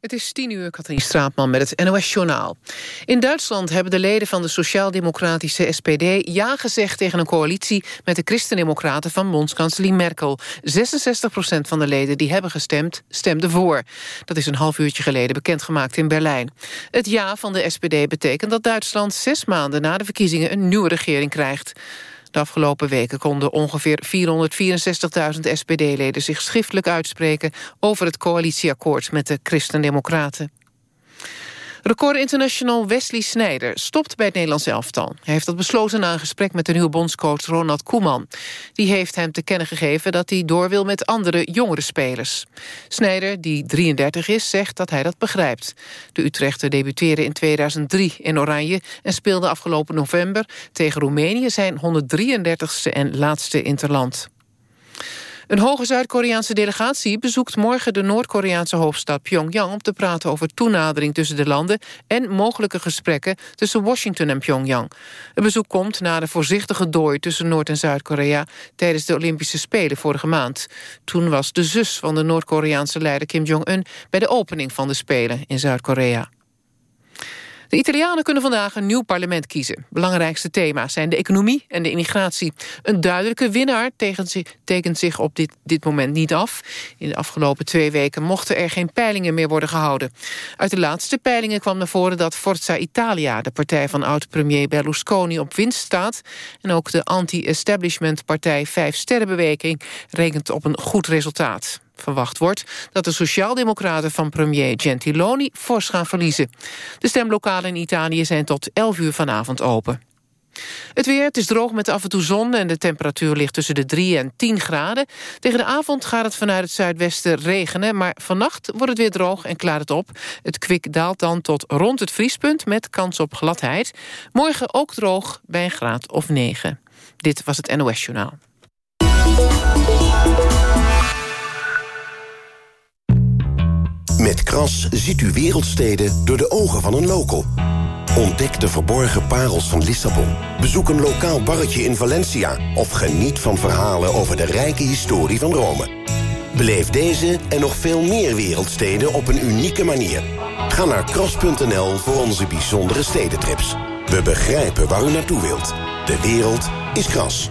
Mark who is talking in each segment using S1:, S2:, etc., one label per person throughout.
S1: Het is tien uur, Katrien Straatman met het NOS-journaal. In Duitsland hebben de leden van de sociaal-democratische SPD... ja gezegd tegen een coalitie met de christendemocraten van bondskanselier Merkel. 66 procent van de leden die hebben gestemd, stemden voor. Dat is een half uurtje geleden bekendgemaakt in Berlijn. Het ja van de SPD betekent dat Duitsland zes maanden na de verkiezingen... een nieuwe regering krijgt. De afgelopen weken konden ongeveer 464.000 SPD-leden zich schriftelijk uitspreken over het coalitieakkoord met de Christen-Democraten. Record International Wesley Sneijder stopt bij het Nederlands elftal. Hij heeft dat besloten na een gesprek met de nieuwe bondscoach Ronald Koeman. Die heeft hem te kennen gegeven dat hij door wil met andere jongere spelers. Sneijder, die 33 is, zegt dat hij dat begrijpt. De Utrechter debuteerde in 2003 in Oranje... en speelde afgelopen november tegen Roemenië zijn 133ste en laatste interland. Een hoge Zuid-Koreaanse delegatie bezoekt morgen de Noord-Koreaanse hoofdstad Pyongyang om te praten over toenadering tussen de landen en mogelijke gesprekken tussen Washington en Pyongyang. Het bezoek komt na de voorzichtige dooi tussen Noord- en Zuid-Korea tijdens de Olympische Spelen vorige maand. Toen was de zus van de Noord-Koreaanse leider Kim Jong-un bij de opening van de Spelen in Zuid-Korea. De Italianen kunnen vandaag een nieuw parlement kiezen. Belangrijkste thema's zijn de economie en de immigratie. Een duidelijke winnaar tekent zich op dit, dit moment niet af. In de afgelopen twee weken mochten er geen peilingen meer worden gehouden. Uit de laatste peilingen kwam naar voren dat Forza Italia... de partij van oud-premier Berlusconi op winst staat. En ook de anti-establishment partij Vijf Sterrenbeweging... rekent op een goed resultaat. Verwacht wordt dat de sociaaldemocraten van premier Gentiloni fors gaan verliezen. De stemlokalen in Italië zijn tot 11 uur vanavond open. Het weer, het is droog met af en toe zon en de temperatuur ligt tussen de 3 en 10 graden. Tegen de avond gaat het vanuit het zuidwesten regenen, maar vannacht wordt het weer droog en klaart het op. Het kwik daalt dan tot rond het vriespunt met kans op gladheid. Morgen ook droog bij een graad of 9. Dit was het NOS Journaal.
S2: Met Kras ziet u wereldsteden door de ogen van een local. Ontdek de verborgen parels van Lissabon. Bezoek een lokaal barretje in Valencia... of geniet van verhalen over de rijke historie van Rome. Beleef deze en nog veel meer wereldsteden op een unieke manier. Ga naar kras.nl voor onze bijzondere stedentrips. We begrijpen waar u naartoe wilt. De wereld is kras.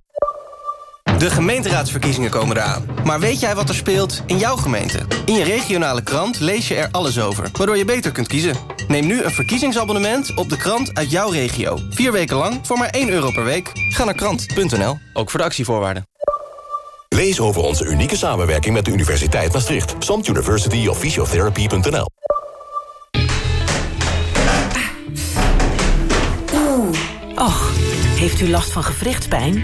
S3: De gemeenteraadsverkiezingen komen eraan. Maar weet jij wat er speelt in jouw gemeente? In je regionale krant lees je er alles over, waardoor je beter kunt kiezen. Neem nu een verkiezingsabonnement op de krant uit jouw regio. Vier weken lang voor maar 1 euro per week. Ga naar krant.nl, ook voor de actievoorwaarden.
S4: Lees over onze unieke samenwerking met de Universiteit Maastricht. SOMT University of Physiotherapy.nl
S5: Och, heeft u last van gewrichtspijn?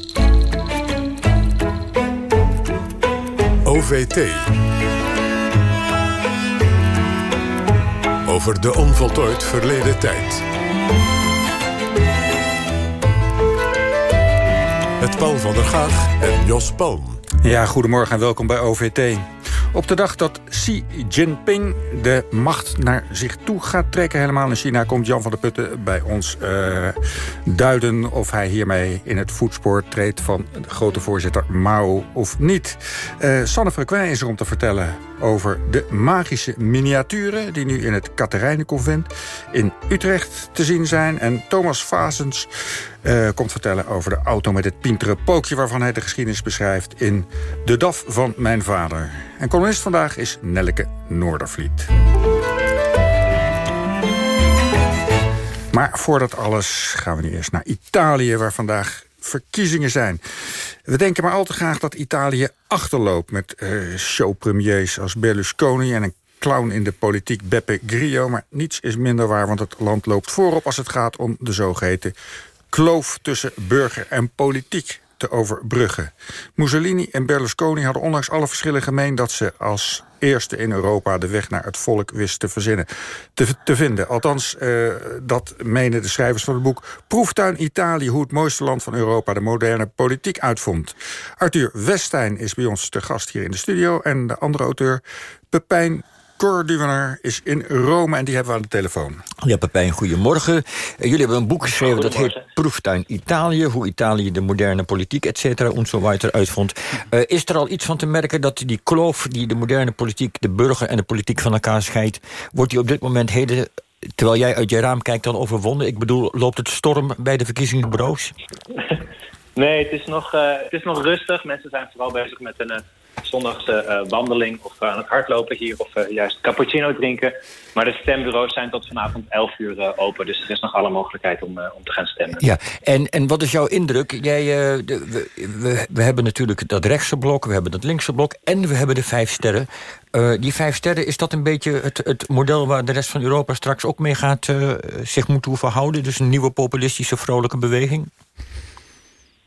S6: OVT. Over de onvoltooid verleden tijd. Het Paul van der Gaag en Jos Palm.
S7: Ja, goedemorgen en welkom bij OVT. Op de dag dat Xi Jinping de macht naar zich toe gaat trekken... helemaal in China, komt Jan van der Putten bij ons uh, duiden... of hij hiermee in het voetspoor treedt van de grote voorzitter Mao of niet. Uh, Sanne Frequin is er om te vertellen over de magische miniaturen... die nu in het Katerijnenconvent in Utrecht te zien zijn. En Thomas Fasens uh, komt vertellen over de auto met het pintere pookje... waarvan hij de geschiedenis beschrijft in De DAF van mijn vader. En columnist vandaag is Nelleke Noordervliet. Maar voordat alles gaan we nu eerst naar Italië... waar vandaag verkiezingen zijn. We denken maar al te graag dat Italië achterloopt... met uh, showpremiers als Berlusconi en een clown in de politiek Beppe Grillo. Maar niets is minder waar, want het land loopt voorop... als het gaat om de zogeheten kloof tussen burger en politiek te overbruggen. Mussolini en Berlusconi hadden ondanks alle verschillen gemeen... dat ze als eerste in Europa de weg naar het volk wisten te verzinnen. Te, te vinden. Althans, uh, dat menen de schrijvers van het boek... Proeftuin Italië, hoe het mooiste land van Europa... de moderne politiek uitvond. Arthur Westijn is bij ons te gast hier in de studio... en de andere auteur, Pepijn Cor is in Rome en die hebben we aan de telefoon.
S8: Ja, Pepijn, goedemorgen. Uh, jullie hebben een boek geschreven dat heet Proeftuin Italië... hoe Italië de moderne politiek, et cetera, en zo weiter uitvond. Uh, is er al iets van te merken dat die kloof die de moderne politiek... de burger en de politiek van elkaar scheidt... wordt die op dit moment heden, terwijl jij uit je raam kijkt, dan overwonnen? Ik bedoel, loopt het storm bij de verkiezingsbureaus?
S9: Nee, het is nog, uh, het is nog rustig. Mensen zijn vooral bezig met een zondagse uh, wandeling of aan het hardlopen hier of uh, juist cappuccino drinken. Maar de stembureaus zijn tot vanavond 11 uur open, dus er is nog alle mogelijkheid om, om te gaan stemmen.
S8: Ja, en, en wat is jouw indruk? Jij, de, we, we, we, hebben natuurlijk dat rechtse blok, we hebben dat linkse blok en we hebben de vijf sterren. die vijf sterren, is dat een beetje het, het model waar de rest van Europa straks ook mee gaat zich moeten verhouden? Dus een nieuwe populistische vrolijke beweging?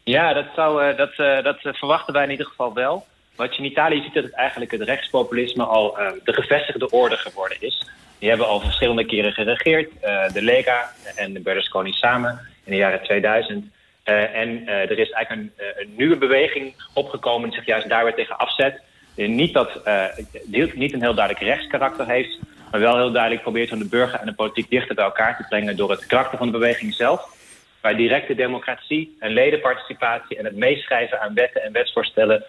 S9: Ja, dat, zou, dat, dat verwachten wij in ieder geval wel. Wat je in Italië ziet, dat het eigenlijk het rechtspopulisme al uh, de gevestigde orde geworden is. Die hebben al verschillende keren geregeerd. Uh, de Lega en de Berlusconi samen in de jaren 2000. Uh, en er is eigenlijk een, een, nieuwe beweging opgekomen die zich juist daar weer tegen afzet. Niet, dat, die niet een heel duidelijk rechtskarakter heeft, maar wel heel duidelijk probeert om de burger en de politiek dichter bij elkaar te brengen door het karakter van de beweging zelf. Waar directe democratie en ledenparticipatie en het meeschrijven aan wetten en wetsvoorstellen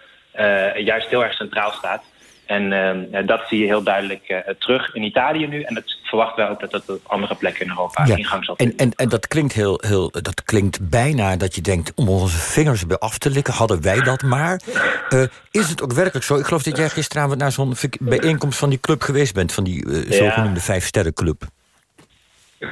S9: juist heel erg centraal staat. En uh, dat zie je heel duidelijk uh, terug in Italië nu. En dat verwachten wij ook dat dat op andere plekken in Europa ja. ingang zal
S8: vinden. En, en, en dat, klinkt heel, heel, dat klinkt bijna dat je denkt... om onze vingers bij af te likken, hadden wij dat maar. Uh, is het ook werkelijk zo? Ik geloof dat jij gisteravond naar zo'n bijeenkomst van die club geweest bent... van die zogenoemde ja. Vijf-Sterren-club.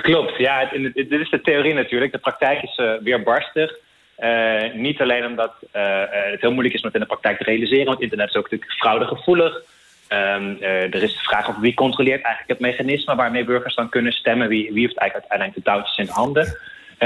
S9: Klopt, ja. Dit is de theorie natuurlijk. De praktijk is uh, weer barstig. Uh, niet alleen omdat uh, het heel moeilijk is om het in de praktijk te realiseren, want internet is ook natuurlijk fraudegevoelig. Um, uh, er is de vraag of wie controleert eigenlijk het mechanisme waarmee burgers dan kunnen stemmen. Wie, wie heeft eigenlijk uiteindelijk de touwtjes in de handen.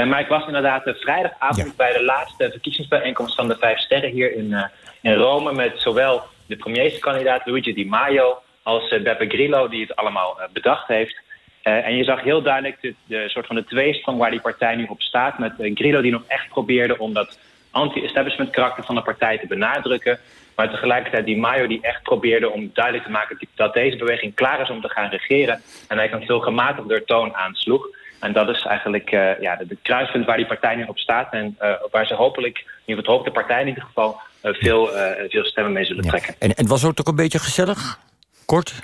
S9: maar ik was inderdaad vrijdagavond ja. bij de laatste verkiezingsbijeenkomst van de Vijf Sterren hier in, in Rome. Met zowel de premierskandidaat Luigi Di Maio als Beppe Grillo, die het allemaal bedacht heeft. Uh, en je zag heel duidelijk de, de soort van de tweesprong waar die partij nu op staat. Met uh, Grillo die nog echt probeerde om dat anti-establishment karakter van de partij te benadrukken. Maar tegelijkertijd die Mayo die echt probeerde om duidelijk te maken dat deze beweging klaar is om te gaan regeren. En hij kan veel gematigder toon aansloeg. En dat is eigenlijk uh, ja, de, de, kruispunt waar die partij nu op staat. En waar ze hopelijk, in ieder geval de partij in ieder geval, veel, veel stemmen mee zullen
S8: ja.
S9: trekken.
S8: En, en was het ook een beetje gezellig? Kort?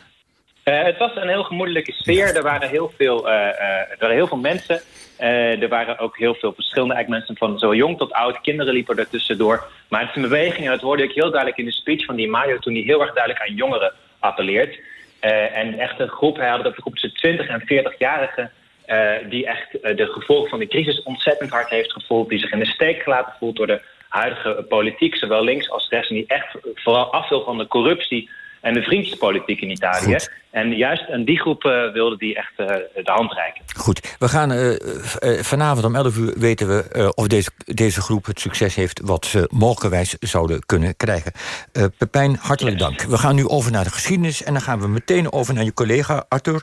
S9: Uh, het was een heel gemoedelijke sfeer. Er waren heel veel, uh, uh, er waren heel veel mensen. er waren ook heel veel verschillende eigenlijk mensen van zo jong tot oud. Kinderen liepen er tussendoor. Maar het is een beweging, en dat hoorde ik heel duidelijk in de speech van die Mayo... toen hij heel erg duidelijk aan jongeren appelleert. en echt een groep, hij had het over groep tussen 20 en 40-jarigen... die echt de gevolgen van de crisis ontzettend hard heeft gevoeld... die zich in de steek gelaten voelt door de huidige politiek... zowel links als rechts, en die echt vooral af wil van de corruptie en de vriendjespolitiek in Italië. Goed. En juist aan die groep uh, wilde die echt uh, de hand reiken.
S8: Goed, we gaan uh, vanavond om 11 uur weten we of deze, deze groep het succes heeft... wat ze mogelijkerwijs zouden kunnen krijgen. Pepijn, hartelijk yes. dank. We gaan nu over naar de geschiedenis... en dan gaan we meteen over naar je collega Arthur.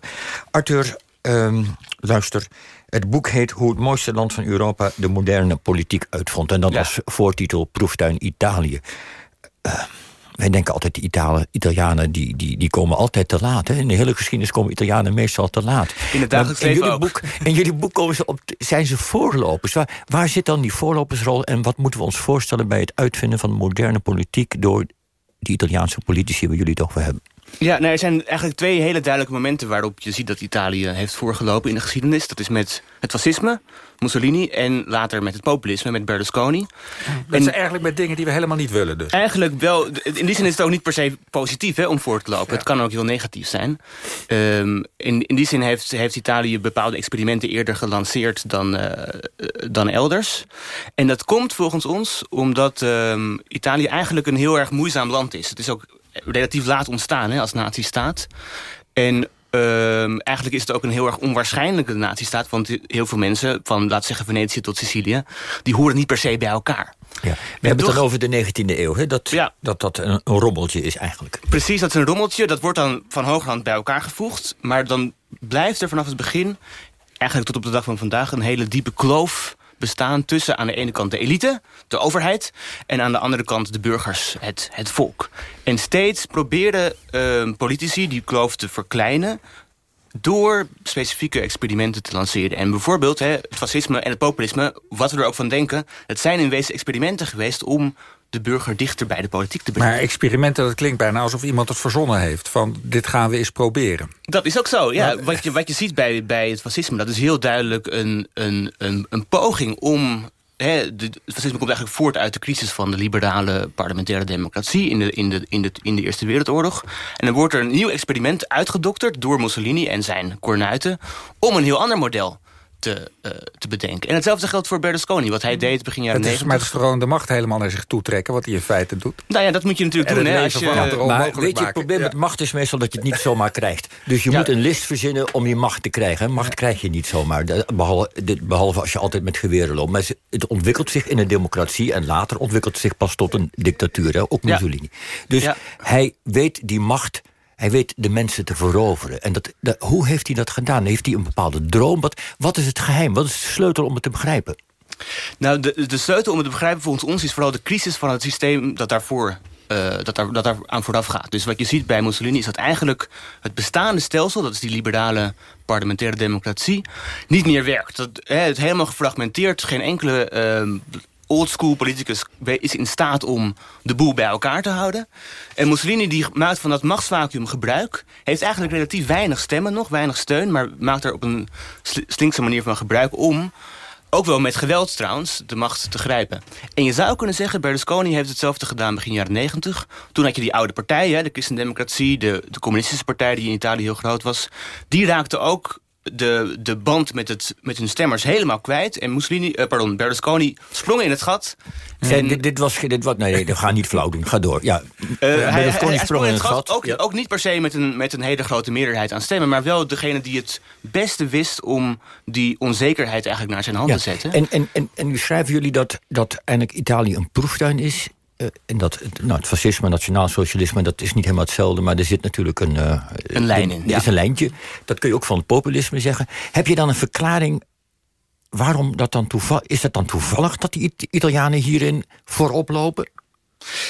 S8: Arthur, um, luister... Het boek heet Hoe het mooiste land van Europa de moderne politiek uitvond. En dat ja. als voortitel Proeftuin Italië. Uh, wij denken altijd, de Italianen, Italianen die, die, die komen altijd te laat. Hè? In de hele geschiedenis komen Italianen meestal te laat.
S3: In het dagelijks leven
S8: jullie boek, In jullie boek komen ze op, zijn ze voorlopers. Waar, waar zit dan die voorlopersrol en wat moeten we ons voorstellen... bij het uitvinden van moderne politiek... door die Italiaanse politici waar jullie het over hebben?
S3: Ja, nou, er zijn eigenlijk twee hele duidelijke momenten... waarop je ziet dat Italië heeft voorgelopen in de geschiedenis. Dat is met het fascisme, Mussolini... en later met het populisme, met Berlusconi.
S7: Dat en, zijn eigenlijk met dingen die we helemaal niet willen dus.
S3: Eigenlijk wel. In die zin is het ook niet per se positief hè, om voor te lopen. Ja. Het kan ook heel negatief zijn. Um, in, in die zin heeft, heeft Italië bepaalde experimenten eerder gelanceerd dan, uh, dan elders. En dat komt volgens ons omdat um, Italië eigenlijk een heel erg moeizaam land is. Het is ook relatief laat ontstaan hè, als nazistaat.
S10: En ehm, eigenlijk is het ook een heel erg onwaarschijnlijke natiestaat... want heel veel mensen, van we zeggen Venetië tot Sicilië... die horen niet per se bij elkaar.
S8: Ja. We hebben het dan over de 19e eeuw, hè? Dat, dat dat een, een rommeltje is eigenlijk.
S10: Precies, dat is een rommeltje. Dat wordt dan van hooghand bij elkaar gevoegd. Maar dan blijft er vanaf het begin, eigenlijk tot op de dag van vandaag... een hele diepe kloof bestaan tussen aan de ene kant de elite, de overheid... en aan de andere kant de burgers, het, het volk. En steeds probeerden ehm, politici die kloof te verkleinen door specifieke experimenten te lanceren. En bijvoorbeeld hè, het fascisme en het populisme, wat we er ook van denken... het zijn in wezen experimenten geweest om de burger dichter bij de politiek te brengen.
S7: Maar experimenten, dat klinkt bijna alsof iemand het verzonnen heeft. Van, dit gaan we eens proberen.
S10: Dat is ook zo, ja. Wat je, wat je ziet bij, bij het fascisme, dat is heel duidelijk een, een, een, een poging om He, de, het fascisme komt eigenlijk voort uit de crisis van de liberale parlementaire democratie in de, in, de, in, de, in de Eerste Wereldoorlog. En dan wordt er een nieuw experiment uitgedokterd door Mussolini en zijn kornuiten om een heel ander model te, uh, te bedenken. En hetzelfde geldt voor Berlusconi, wat hij deed begin jaren 90.
S7: Maar het is gewoon de macht helemaal naar zich toe trekken... wat hij in feite doet.
S10: Nou ja, dat moet je natuurlijk doen. Hè, als je,
S8: ja, maar weet je, het probleem met macht is meestal dat je het niet zomaar krijgt. Dus je moet een list verzinnen om je macht te krijgen. Macht krijg je niet zomaar, behalve, behalve als je altijd met geweren loopt. Maar het ontwikkelt zich in een democratie... en later ontwikkelt het zich pas tot een dictatuur, hè, ook Mussolini. Dus hij weet die macht hij weet de mensen te veroveren. En dat, dat, hoe heeft hij dat gedaan? Heeft hij een bepaalde droom? Wat, wat is het geheim? Wat is de sleutel om het te begrijpen?
S10: Nou, de, de sleutel om het te begrijpen volgens ons... is vooral de crisis van het systeem dat daarvoor uh, dat, daar, dat daar aan vooraf gaat. Dus wat je ziet bij Mussolini is dat eigenlijk het bestaande stelsel... dat is die liberale parlementaire democratie, niet meer werkt. Dat, hè, het helemaal gefragmenteerd, geen enkele uh, oldschool politicus is in staat om de boel bij elkaar te houden. En Mussolini die maakt van dat machtsvacuum gebruik... heeft eigenlijk relatief weinig stemmen nog, weinig steun... maar maakt er op een slinkse manier van gebruik om... ook wel met geweld trouwens, de macht te grijpen. En je zou kunnen zeggen, Berlusconi heeft hetzelfde gedaan begin jaren negentig. Toen had je die oude partijen, de Christendemocratie... De, de communistische partij die in Italië heel groot was... die raakte ook de, de band met, het, met hun stemmers helemaal kwijt. En Mussolini, uh, pardon, Berlusconi sprong in het gat.
S8: En, dit, dit, was, dit wat, nee, nee, we gaan niet flauw doen. Ga door. Ja,
S10: uh, Berlusconi hij, sprong in het gat. Ook, ook, niet per se met een, met een hele grote meerderheid aan stemmen... maar wel degene die het beste wist om die onzekerheid eigenlijk naar zijn hand te zetten.
S8: En, en, en, en nu schrijven jullie dat, dat eigenlijk Italië een proeftuin is en dat, nou, het fascisme, nationaal socialisme, dat is niet helemaal hetzelfde, maar er zit natuurlijk een, uh,
S10: een lijn in.
S8: Er is een lijntje. Dat kun je ook van het populisme zeggen. Heb je dan een verklaring waarom dat dan toevallig is? Het dan toevallig dat die Italianen hierin voorop lopen?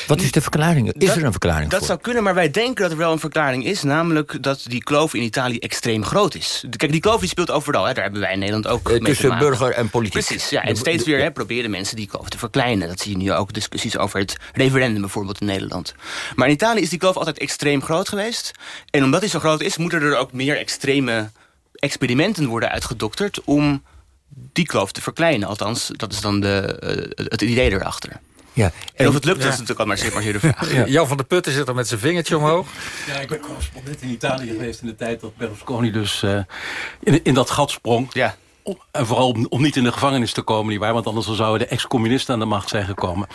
S8: Wat is de verklaring? Is er een verklaring
S10: Dat
S8: voor?
S10: zou kunnen, maar wij denken dat er wel een verklaring is. Namelijk dat die kloof in Italië extreem groot is. Kijk, die kloof die speelt overal. Hè. Daar hebben wij in Nederland ook uh,
S8: mee Tussen burger en politiek.
S10: Precies, ja. En steeds weer hè, proberen mensen die kloof te verkleinen. Dat zie je nu ook discussies over het referendum bijvoorbeeld in Nederland. Maar in Italië is die kloof altijd extreem groot geweest. En omdat die zo groot is, moeten er ook meer extreme experimenten worden uitgedokterd... om die kloof te verkleinen. Althans, dat is dan de, uh, het idee erachter.
S8: Ja.
S10: En of het lukt, ja. is natuurlijk al maar, maar de vraag.
S7: Ja. Jan van der Putten zit er met zijn vingertje omhoog.
S11: Ja, ik ben correspondent in Italië geweest in de tijd dat Berlusconi dus uh, in, in dat gat sprong.
S10: Ja.
S11: En vooral om, om, niet in de gevangenis te komen, nietwaar? want anders zouden de ex-communisten aan de macht zijn gekomen.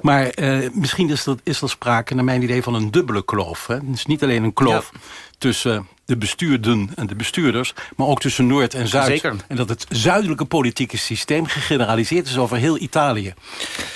S11: Maar uh, misschien is er, is er sprake, naar mijn idee, van een dubbele kloof. Hè? Dus niet alleen een kloof ja. tussen de bestuurden en de bestuurders... maar ook tussen Noord en Zuid.
S10: Zeker.
S11: En dat het zuidelijke politieke systeem gegeneraliseerd is over heel Italië.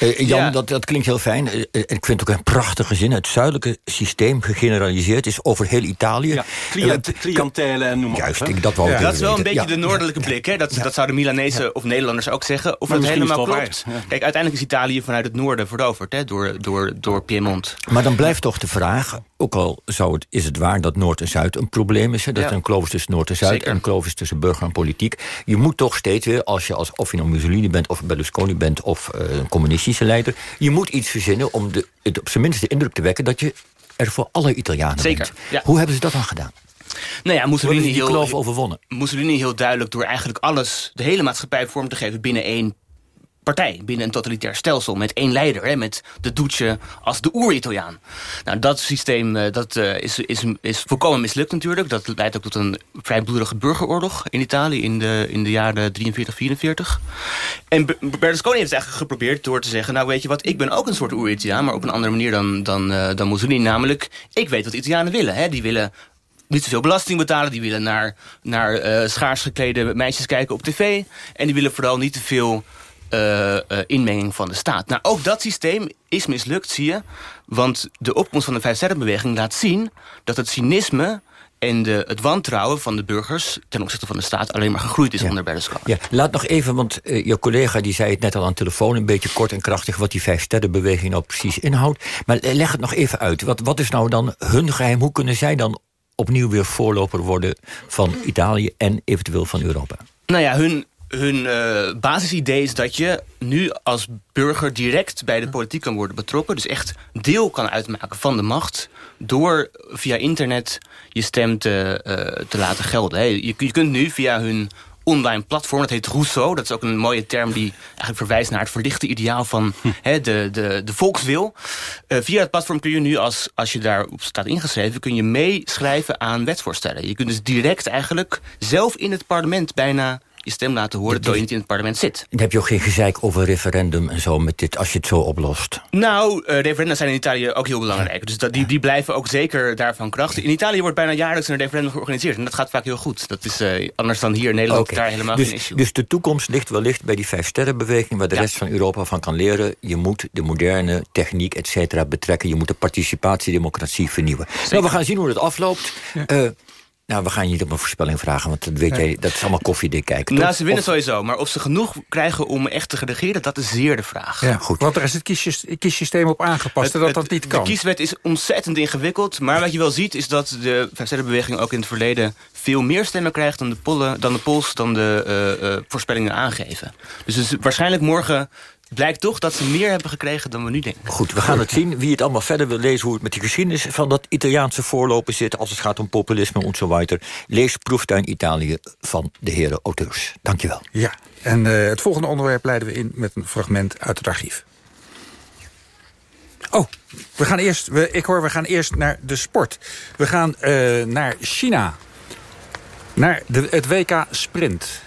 S8: Uh, Jan, ja. dat, dat klinkt heel fijn. Uh, ik vind het ook een prachtige zin. Het zuidelijke systeem gegeneraliseerd is over heel Italië.
S11: Ja, cliënt, uh, cliëntelen en noem maar
S8: Juist,
S11: op,
S8: ik, dat, wou
S10: ja.
S8: ik
S10: dat is wel een beetje
S8: ja.
S10: de noordelijke blik. Hè? Dat, dat zouden Milanezen of Nederlanders ook zeggen. Of maar het helemaal klopt. Kijk, uiteindelijk is Italië vanuit het noorden veroverd. Hè? Door, door, door Piemont.
S8: Maar dan blijft toch de vraag... ook al zou het, is het waar dat Noord en Zuid een probleem is... Hè? dat er een kloof is tussen Noord en Zuid...
S10: Zeker.
S8: en een kloof is tussen burger en politiek. Je moet toch steeds weer, als je als, of je nou Mussolini bent... of Berlusconi bent of uh, een communistische leider... je moet iets verzinnen om de, het op zijn minst de indruk te wekken... dat je er voor alle Italianen
S10: Zeker. Ja.
S8: Hoe hebben ze dat dan gedaan?
S10: Nou ja, Mussolini
S8: die
S10: heel,
S8: kloof overwonnen?
S10: Mussolini heel duidelijk door eigenlijk alles... de hele maatschappij vorm te geven binnen één partij binnen een totalitair stelsel met één leider, hè, met de Duce als de oer-Italiaan. Nou, dat systeem uh, dat, uh, is, is, is volkomen mislukt natuurlijk. Dat leidt ook tot een vrij bloedige burgeroorlog in Italië in de, in de jaren 43, 44. En Berlusconi heeft eigenlijk geprobeerd door te zeggen... nou weet je wat, ik ben ook een soort oer-Italiaan... maar op een andere manier dan, dan, uh, dan Mussolini. Namelijk, ik weet wat Italianen willen. Hè. Die willen niet zoveel belasting betalen. Die willen naar, naar eh, schaars geklede meisjes kijken op tv. En die willen vooral niet te veel eh, eh, inmenging van de staat. Nou, ook dat systeem is mislukt, zie je. Want de opkomst van de Vijf laat zien... dat het cynisme en de, het wantrouwen van de burgers... ten opzichte van de staat alleen maar gegroeid is onder Berlusconi.
S8: Ja, laat nog even, want uh, je collega die zei het net al aan de telefoon... een beetje kort en krachtig wat die Vijf-Sterrenbeweging nou precies inhoudt. Maar leg het nog even uit. Wat, wat is nou dan hun geheim? Hoe kunnen zij dan opnieuw weer voorloper worden van Italië... en eventueel van Europa?
S10: Nou ja, hun, hun uh, basisidee is dat je nu als burger direct bij de politiek kan worden betrokken. Dus echt deel kan uitmaken van de macht... door via internet je stem te, uh, te laten gelden. Hey, je, je kunt nu via hun online platform. Dat heet Rousseau. Dat is ook een mooie term die eigenlijk verwijst naar het verlichte ideaal van hm. de, de, de volkswil. Uh, via het platform kun je nu, als, als je daarop staat ingeschreven... kun je meeschrijven aan wetsvoorstellen. Je kunt dus direct eigenlijk zelf in het parlement bijna je stem laten horen... terwijl je niet in het parlement zit.
S8: Dan heb je ook geen gezeik over referendum en zo met dit, als je het zo oplost?
S10: Nou, uh, referenda zijn in Italië ook heel belangrijk. Dus dat, die, die blijven ook zeker daarvan krachten. In Italië wordt bijna jaarlijks een referendum georganiseerd. En dat gaat vaak heel goed. Dat is uh, anders dan hier in Nederland okay. daar helemaal
S8: dus,
S10: geen issue.
S8: Dus de toekomst ligt wellicht bij die vijf sterrenbeweging... waar de ja. rest van Europa van kan leren. Je moet de moderne techniek, et cetera, betrekken. Je moet de participatiedemocratie vernieuwen. Nou, we gaan zien hoe het afloopt. Ja. Uh, nou, we gaan je niet op een voorspelling vragen, want dat weet jij, dat is allemaal koffiedik kijken.
S10: Nou, ze winnen of... sowieso, maar of ze genoeg krijgen om echt te regeren, dat is zeer de vraag.
S7: Ja, goed. Want er is het kiessysteem op aangepast, het, dat dat niet kan.
S10: De kieswet is ontzettend ingewikkeld, maar wat je wel ziet is dat de Vijfsterrenbeweging ook in het verleden veel meer stemmen krijgt dan de, pollen, dan de polls, dan de uh, uh, voorspellingen aangeven. Dus het is waarschijnlijk morgen blijkt toch dat ze meer hebben gekregen dan we nu denken.
S8: Goed, we gaan het zien. Wie het allemaal verder wil lezen... hoe het met die geschiedenis van dat Italiaanse voorloper zit... als het gaat om populisme en zo weiter... lees Proeftuin Italië van de heren auteurs. Dank je wel.
S7: Ja, en uh, het volgende onderwerp leiden we in met een fragment uit het archief. Oh, we gaan eerst, we, ik hoor, we gaan eerst naar de sport. We gaan uh, naar China. Naar de, het WK Sprint.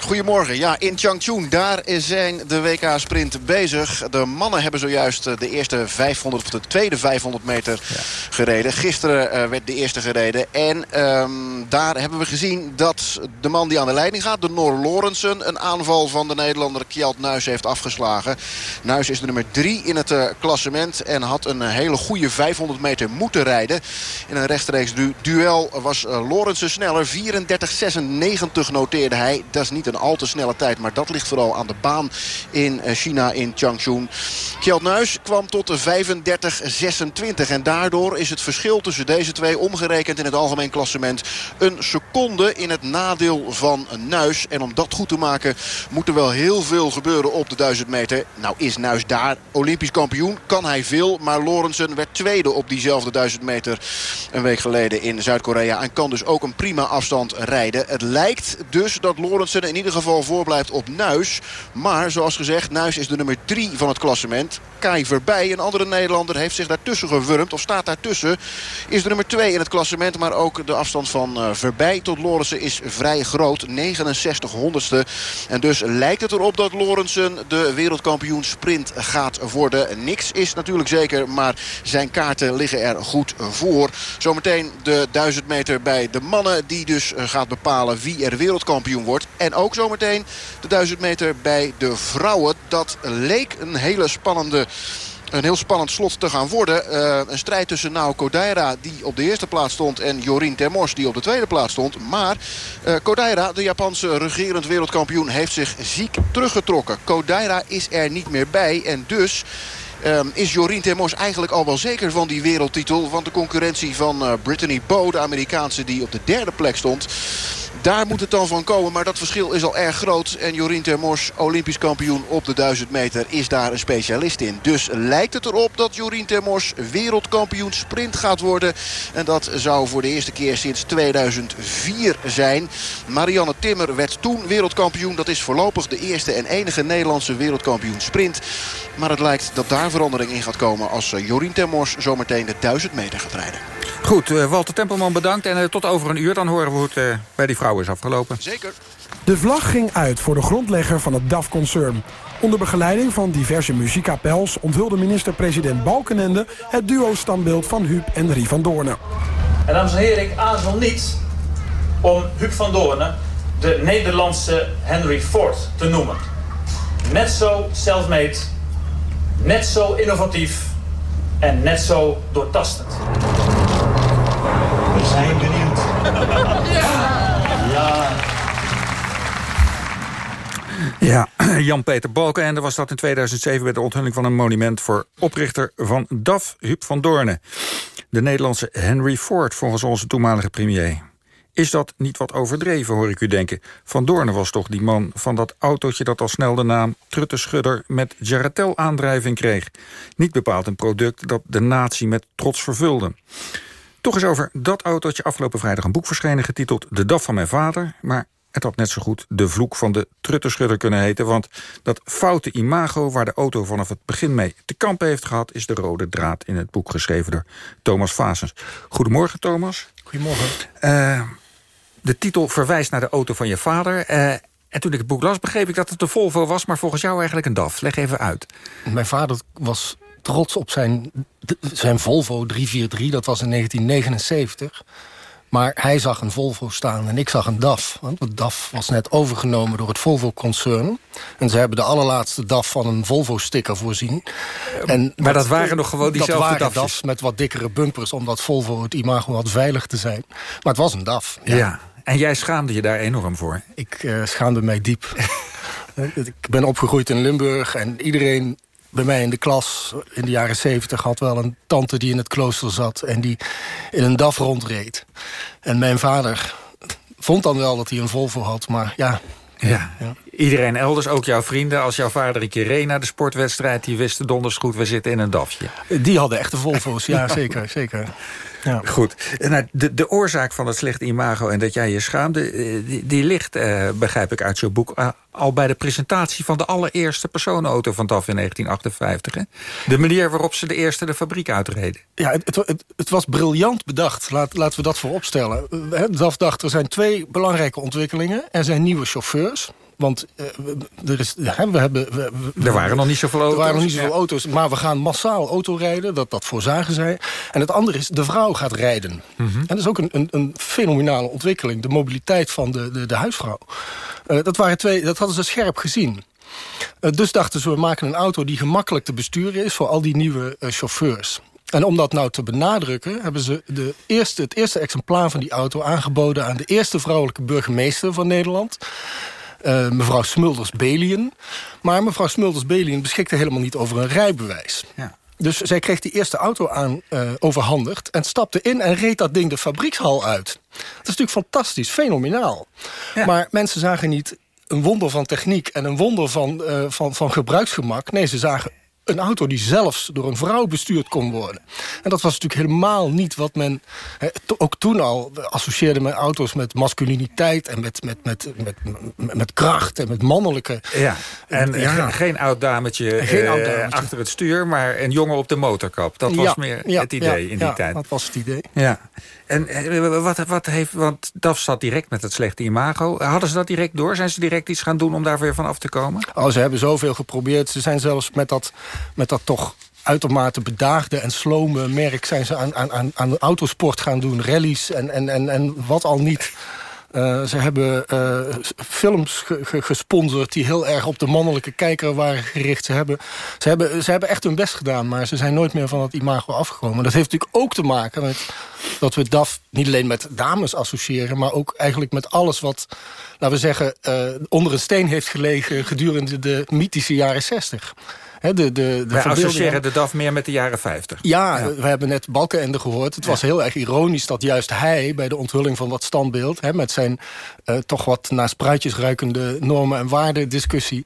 S12: Goedemorgen. Ja, in Changchun, daar zijn de WK-sprint bezig. De mannen hebben zojuist de eerste 500, of de tweede 500 meter ja. gereden. Gisteren uh, werd de eerste gereden. En um, daar hebben we gezien dat de man die aan de leiding gaat, de Noor Lorensen... een aanval van de Nederlander Kjeld Nuis heeft afgeslagen. Nuis is de nummer 3 in het uh, klassement en had een hele goede 500 meter moeten rijden. In een rechtstreeks du duel was uh, Lorensen sneller. 34,96 noteerde hij. Dat is niet een al te snelle tijd. Maar dat ligt vooral aan de baan in China, in Changchun. Kjeld Nuis kwam tot de 35-26. En daardoor is het verschil tussen deze twee omgerekend in het algemeen klassement... een seconde in het nadeel van Nuis. En om dat goed te maken moet er wel heel veel gebeuren op de 1000 meter. Nou is Nuis daar Olympisch kampioen. Kan hij veel. Maar Lorensen werd tweede op diezelfde 1000 meter een week geleden in Zuid-Korea. En kan dus ook een prima afstand rijden. Het lijkt dus dat Lorensen in ieder geval voorblijft op Nuis. Maar zoals gezegd, Nuis is de nummer 3 van het klassement. Kai Verbij, een andere Nederlander, heeft zich daartussen gewurmd. Of staat daartussen. Is de nummer 2 in het klassement. Maar ook de afstand van uh, Verbij tot Lorensen is vrij groot. 69 honderdste. En dus lijkt het erop dat Lorensen de wereldkampioen sprint gaat worden. Niks is natuurlijk zeker, maar zijn kaarten liggen er goed voor. Zometeen de 1000 meter bij de mannen. Die dus gaat bepalen wie er wereldkampioen wordt. En ook zometeen de 1000 meter bij de vrouwen. Dat leek een hele spannende een heel spannend slot te gaan worden. Uh, een strijd tussen Nao Kodaira die op de eerste plaats stond... en Jorin Termors die op de tweede plaats stond. Maar uh, Kodaira, de Japanse regerend wereldkampioen... heeft zich ziek teruggetrokken. Kodaira is er niet meer bij en dus... Um, is Jorien Termors eigenlijk al wel zeker van die wereldtitel. Want de concurrentie van uh, Brittany Bowe, de Amerikaanse die op de derde plek stond... Daar moet het dan van komen. Maar dat verschil is al erg groot. En Jorien Termors, Olympisch kampioen op de 1000 meter, is daar een specialist in. Dus lijkt het erop dat Jorien Termors wereldkampioen sprint gaat worden. En dat zou voor de eerste keer sinds 2004 zijn. Marianne Timmer werd toen wereldkampioen. Dat is voorlopig de eerste en enige Nederlandse wereldkampioen sprint. Maar het lijkt dat daar verandering in gaat komen als Jorien Termors zometeen de 1000 meter gaat rijden.
S7: Goed, uh, Walter Tempelman bedankt. En uh, tot over een uur dan horen we het bij die is afgelopen.
S12: Zeker.
S13: De vlag ging uit voor de grondlegger van het DAF-concern. Onder begeleiding van diverse muziekkapels onthulde minister-president Balkenende... het duo-standbeeld van Huub en Rie van Doornen.
S14: En dames en heren, ik aarzel niet om Huub van Doornen de Nederlandse Henry Ford te noemen. Net zo self-made, net zo innovatief en net zo doortastend.
S15: We zijn benieuwd. Ja,
S7: Jan-Peter Balkenende was dat in 2007... bij de onthulling van een monument voor oprichter van DAF, Huub van Doornen. De Nederlandse Henry Ford, volgens onze toenmalige premier. Is dat niet wat overdreven, hoor ik u denken? Van Doornen was toch die man van dat autootje... dat al snel de naam Trutteschudder met Geratel-aandrijving kreeg. Niet bepaald een product dat de natie met trots vervulde. Toch is over dat autootje afgelopen vrijdag een boek verschenen... getiteld De DAF van mijn vader, maar het had net zo goed de vloek van de trutterschudder kunnen heten... want dat foute imago waar de auto vanaf het begin mee te kampen heeft gehad... is de rode draad in het boek geschreven door Thomas Fasens. Goedemorgen, Thomas.
S16: Goedemorgen.
S7: Uh, de titel verwijst naar de auto van je vader... Uh, en toen ik het boek las, begreep ik dat het de Volvo was... maar volgens jou eigenlijk een DAF. Leg even uit.
S16: Mijn vader was trots op zijn, zijn Volvo 343. Dat was in 1979. Maar hij zag een Volvo staan en ik zag een DAF. Want de DAF was net overgenomen door het Volvo-concern. En ze hebben de allerlaatste DAF van een Volvo-sticker voorzien.
S7: En maar dat, waren nog gewoon diezelfde
S16: dat waren? DAFs met wat dikkere bumpers... omdat Volvo het imago had veilig te zijn. Maar het was een DAF.
S7: Ja. ja. En jij schaamde je daar enorm voor?
S16: Ik uh, schaamde mij diep. ik ben opgegroeid in Limburg en iedereen bij mij in de klas in de jaren zeventig had wel een tante die in het klooster zat... en die in een DAF rondreed. En mijn vader vond dan wel dat hij een Volvo had, maar ja...
S7: Ja. ja. Iedereen elders, ook jouw vrienden, als jouw vader een keer reed naar de sportwedstrijd... die wisten donders goed, we zitten in een DAFje.
S16: Die hadden echte Volvo's, ja, zeker, zeker. Ja.
S7: Goed. Nou, de, de oorzaak van het slechte imago en dat jij je schaamde... die, die ligt, eh, begrijp ik uit jouw boek... Al bij de presentatie van de allereerste personenauto van DAF in 1958. Hè? De manier waarop ze de eerste de fabriek uitreden.
S16: Ja, het, het, het was briljant bedacht. Laat, laten we dat voorop stellen. DAF dacht, er zijn twee belangrijke ontwikkelingen. Er zijn nieuwe chauffeurs. Want uh, er, is, we hebben, we, we,
S7: er waren nog niet zoveel auto's.
S16: Er waren nog niet zoveel ja. auto's, maar we gaan massaal autorijden. Dat, dat voorzagen zij. En het andere is, de vrouw gaat rijden. Mm -hmm. En dat is ook een, een, een, fenomenale ontwikkeling. De mobiliteit van de, de, de huisvrouw. Uh, dat, waren twee, dat hadden ze scherp gezien. Uh, dus dachten ze, we maken een auto die gemakkelijk te besturen is... voor al die nieuwe chauffeurs. En om dat nou te benadrukken... hebben ze de eerste, het eerste exemplaar van die auto aangeboden... aan de eerste vrouwelijke burgemeester van Nederland... Uh, mevrouw Smulders-Belien. Maar mevrouw Smulders-Belien beschikte helemaal niet over een rijbewijs.
S7: Ja.
S16: Dus zij kreeg die eerste auto aan uh, overhandigd... en stapte in en reed dat ding de fabriekshal uit. Dat is natuurlijk fantastisch, fenomenaal. Ja. Maar mensen zagen niet een wonder van techniek... en een wonder van, uh, van, van gebruiksgemak. Nee, ze zagen een auto die zelfs door een vrouw bestuurd kon worden. En dat was natuurlijk helemaal niet wat men... He, ook toen al associeerde men auto's met masculiniteit... en met, met, met, met, met, met kracht en met mannelijke...
S7: Ja, en ja. geen oud dametje,
S16: geen oud dametje
S7: achter het stuur... maar een jongen op de motorkap. Dat was
S16: ja,
S7: meer
S16: ja,
S7: het idee in die tijd.
S16: dat was het idee.
S7: Ja. En wat, wat heeft, want DAF zat direct met het slechte imago. Hadden ze dat direct door? Zijn ze direct iets gaan doen om daar weer van af te komen?
S16: Oh, ze hebben zoveel geprobeerd. Ze zijn zelfs met dat, met dat toch uitermate bedaagde en slome merk... zijn ze aan, aan, aan autosport gaan doen, rallies en, en, en, en wat al niet... Uh, ze hebben uh, films ge ge gesponsord die heel erg op de mannelijke kijker waren gericht. Ze hebben, ze, hebben, ze hebben echt hun best gedaan, maar ze zijn nooit meer van het imago afgekomen. Dat heeft natuurlijk ook te maken met dat we DAF niet alleen met dames associëren... maar ook eigenlijk met alles wat, laten we zeggen, uh, onder een steen heeft gelegen... gedurende de mythische jaren zestig. He, de, de, de
S7: Wij associëren de DAF meer met de jaren 50.
S16: Ja, ja. we hebben net Balkenende gehoord. Het was heel erg ironisch dat juist hij... bij de onthulling van dat standbeeld... Met zijn uh, toch wat naar spruitjes ruikende normen- en waardediscussie...